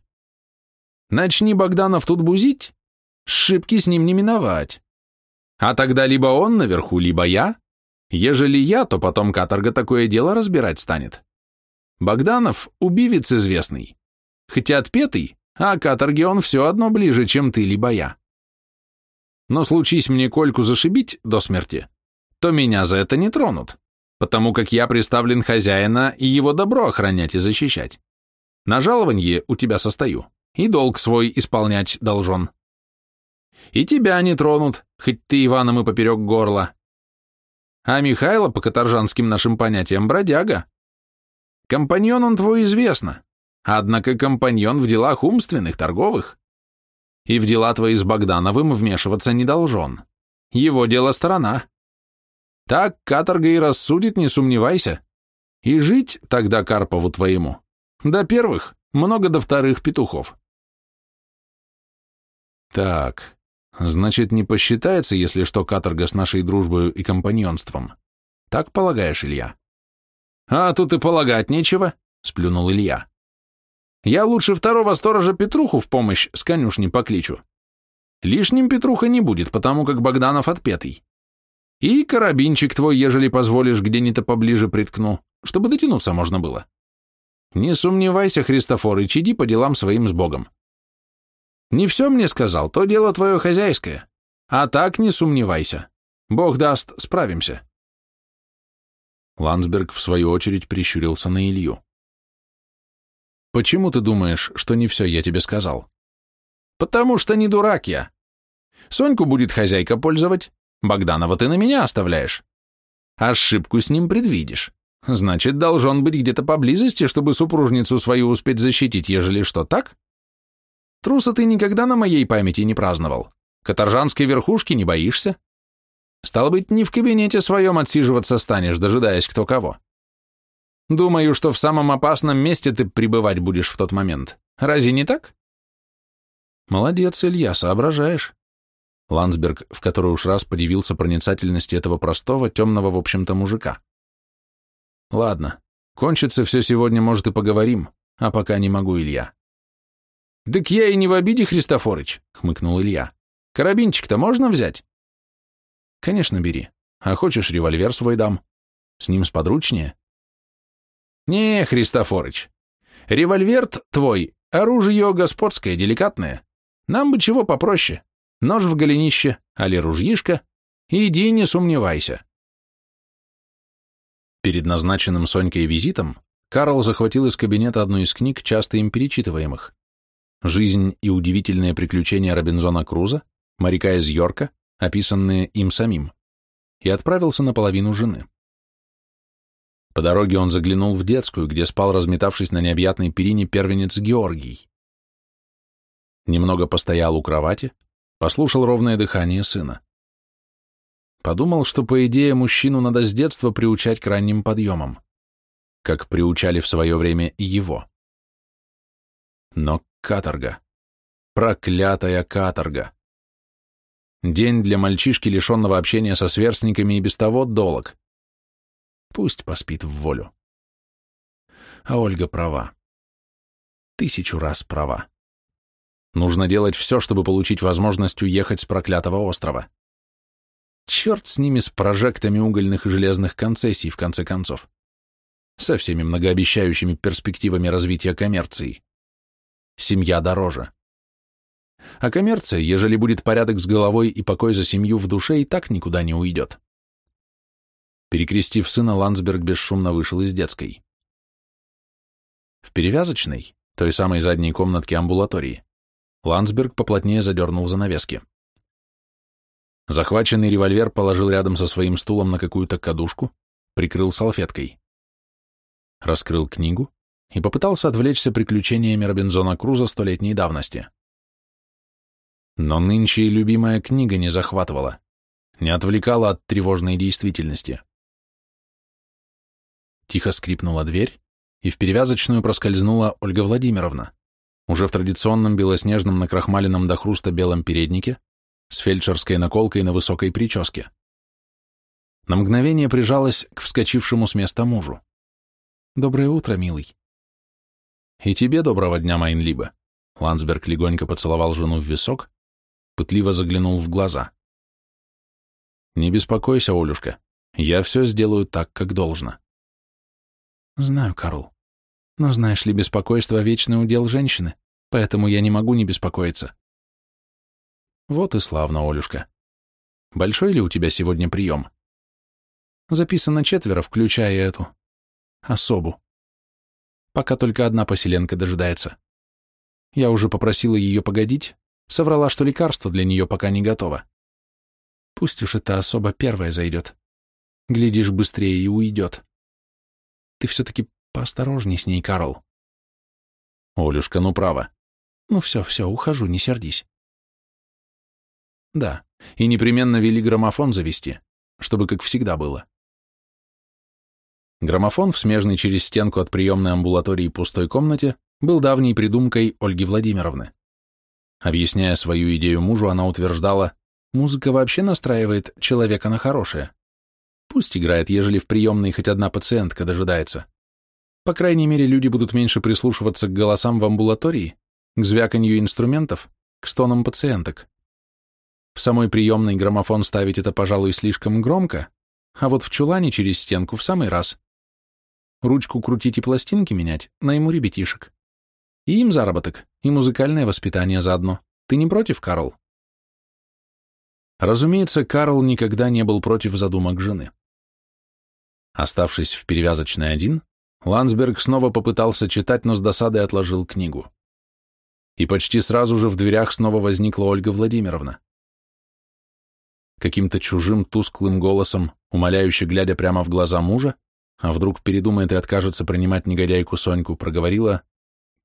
Начни Богданов тут бузить, шибки с ним не миновать. А тогда либо он наверху, либо я. Ежели я, то потом каторга такое дело разбирать станет. Богданов — убивец известный. Хотя отпетый, а каторге он все одно ближе, чем ты, либо я. Но случись мне Кольку зашибить до смерти, то меня за это не тронут, потому как я приставлен хозяина и его добро охранять и защищать. На жалованье у тебя состою, и долг свой исполнять должен. И тебя не тронут, хоть ты Иваном и поперек горла. А Михайло, по каторжанским нашим понятиям, бродяга. Компаньон он твой известно, однако компаньон в делах умственных, торговых. И в дела твои с Богдановым вмешиваться не должен. Его дело сторона. Так каторга и рассудит, не сомневайся. И жить тогда Карпову твоему. До первых, много до вторых петухов. Так, значит, не посчитается, если что, каторга с нашей дружбой и компаньонством. Так полагаешь, Илья? А тут и полагать нечего, сплюнул Илья. Я лучше второго сторожа Петруху в помощь с конюшни покличу. Лишним Петруха не будет, потому как Богданов отпетый. И карабинчик твой, ежели позволишь, где-нибудь поближе приткну, чтобы дотянуться можно было. Не сомневайся, Христофорыч, иди по делам своим с Богом. Не все мне сказал, то дело твое хозяйское. А так не сомневайся. Бог даст, справимся. Ландсберг, в свою очередь, прищурился на Илью. «Почему ты думаешь, что не все я тебе сказал?» «Потому что не дурак я. Соньку будет хозяйка пользовать, Богданова ты на меня оставляешь. Ошибку с ним предвидишь. Значит, должен быть где-то поблизости, чтобы супружницу свою успеть защитить, ежели что, так? Труса ты никогда на моей памяти не праздновал. Каторжанской верхушки не боишься? Стало быть, не в кабинете своем отсиживаться станешь, дожидаясь кто кого. Думаю, что в самом опасном месте ты пребывать будешь в тот момент. Разве не так? Молодец, Илья, соображаешь. Ландсберг в который уж раз подивился проницательности этого простого, темного, в общем-то, мужика. Ладно, кончится все сегодня, может, и поговорим, а пока не могу, Илья. «Так я и не в обиде, Христофорыч», — хмыкнул Илья. «Карабинчик-то можно взять?» «Конечно, бери. А хочешь, револьвер свой дам? С ним сподручнее?» «Не, Христофорыч, револьвер твой, оружие господское, деликатное. Нам бы чего попроще. Нож в голенище, али ружьишко. Иди, не сомневайся». Перед назначенным Сонькой визитом Карл захватил из кабинета одну из книг, часто им перечитываемых. «Жизнь и удивительные приключения Робинзона Круза», моряка из Йорка, описанные им самим, и отправился на половину жены. По дороге он заглянул в детскую, где спал, разметавшись на необъятной перине, первенец Георгий. Немного постоял у кровати, послушал ровное дыхание сына. Подумал, что, по идее, мужчину надо с детства приучать к ранним подъемам, как приучали в свое время и его. Но каторга. Проклятая каторга. День для мальчишки, лишенного общения со сверстниками, и без того долг. Пусть поспит в волю. А Ольга права. Тысячу раз права. Нужно делать все, чтобы получить возможность уехать с проклятого острова. Черт с ними, с прожектами угольных и железных концессий, в конце концов. Со всеми многообещающими перспективами развития коммерции. Семья дороже. А коммерция, ежели будет порядок с головой и покой за семью в душе, и так никуда не уйдет. Перекрестив сына, Ландсберг бесшумно вышел из детской. В перевязочной, той самой задней комнатке амбулатории, Ландсберг поплотнее задернул занавески. Захваченный револьвер положил рядом со своим стулом на какую-то кадушку, прикрыл салфеткой. Раскрыл книгу и попытался отвлечься приключениями Робинзона Круза столетней давности. Но нынче и любимая книга не захватывала, не отвлекала от тревожной действительности. Тихо скрипнула дверь, и в перевязочную проскользнула Ольга Владимировна, уже в традиционном белоснежном накрахмаленном до хруста белом переднике, с фельдшерской наколкой на высокой прическе. На мгновение прижалась к вскочившему с места мужу. «Доброе утро, милый». «И тебе доброго дня, Майнлибе». Ландсберг легонько поцеловал жену в висок, пытливо заглянул в глаза. Не беспокойся, Олюшка, я все сделаю так, как должно. Знаю, Карл. Но знаешь ли, беспокойство — вечный удел женщины, поэтому я не могу не беспокоиться. Вот и славно, Олюшка. Большой ли у тебя сегодня прием? Записано четверо, включая эту особу. Пока только одна поселенка дожидается. Я уже попросила ее погодить, соврала, что лекарство для нее пока не готово. Пусть уж эта особа первая зайдет. Глядишь, быстрее и уйдет. Ты все-таки поосторожней с ней, Карл. Олюшка, ну право. Ну все, все, ухожу, не сердись. Да, и непременно вели граммофон завести, чтобы как всегда было. Граммофон в смежной через стенку от приемной амбулатории пустой комнате был давней придумкой Ольги Владимировны. Объясняя свою идею мужу, она утверждала, музыка вообще настраивает человека на хорошее. Пусть играет, ежели в приемной хоть одна пациентка дожидается. По крайней мере, люди будут меньше прислушиваться к голосам в амбулатории, к звяканью инструментов, к стонам пациенток. В самой приемной граммофон ставить это, пожалуй, слишком громко, а вот в чулане через стенку в самый раз. Ручку крутить и пластинки менять, найму ребятишек. И им заработок, и музыкальное воспитание заодно. Ты не против, Карл? Разумеется, Карл никогда не был против задумок жены. Оставшись в перевязочной один, Ландсберг снова попытался читать, но с досадой отложил книгу. И почти сразу же в дверях снова возникла Ольга Владимировна. Каким-то чужим тусклым голосом, умоляюще глядя прямо в глаза мужа, а вдруг передумает и откажется принимать негодяйку Соньку, проговорила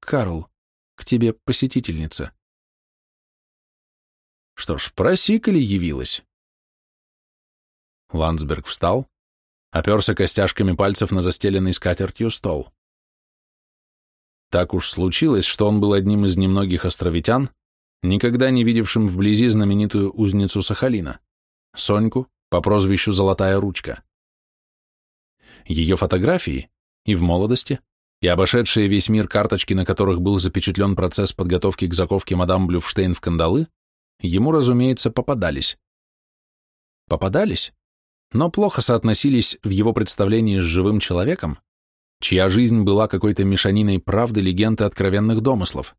«Карл, к тебе посетительница». Что ж, проси, коли явилась. Ландсберг встал, оперся костяшками пальцев на застеленный скатертью стол. Так уж случилось, что он был одним из немногих островитян, никогда не видевшим вблизи знаменитую узницу Сахалина, Соньку по прозвищу «Золотая ручка». Ее фотографии и в молодости, и обошедшие весь мир карточки, на которых был запечатлен процесс подготовки к заковке мадам Блюфштейн в кандалы, ему, разумеется, попадались. Попадались, но плохо соотносились в его представлении с живым человеком, чья жизнь была какой-то мешаниной правды, легенд и откровенных домыслов.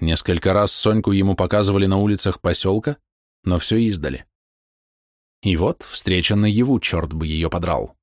Несколько раз Соньку ему показывали на улицах поселка, но все издали. И вот встреча наяву, черт бы ее подрал.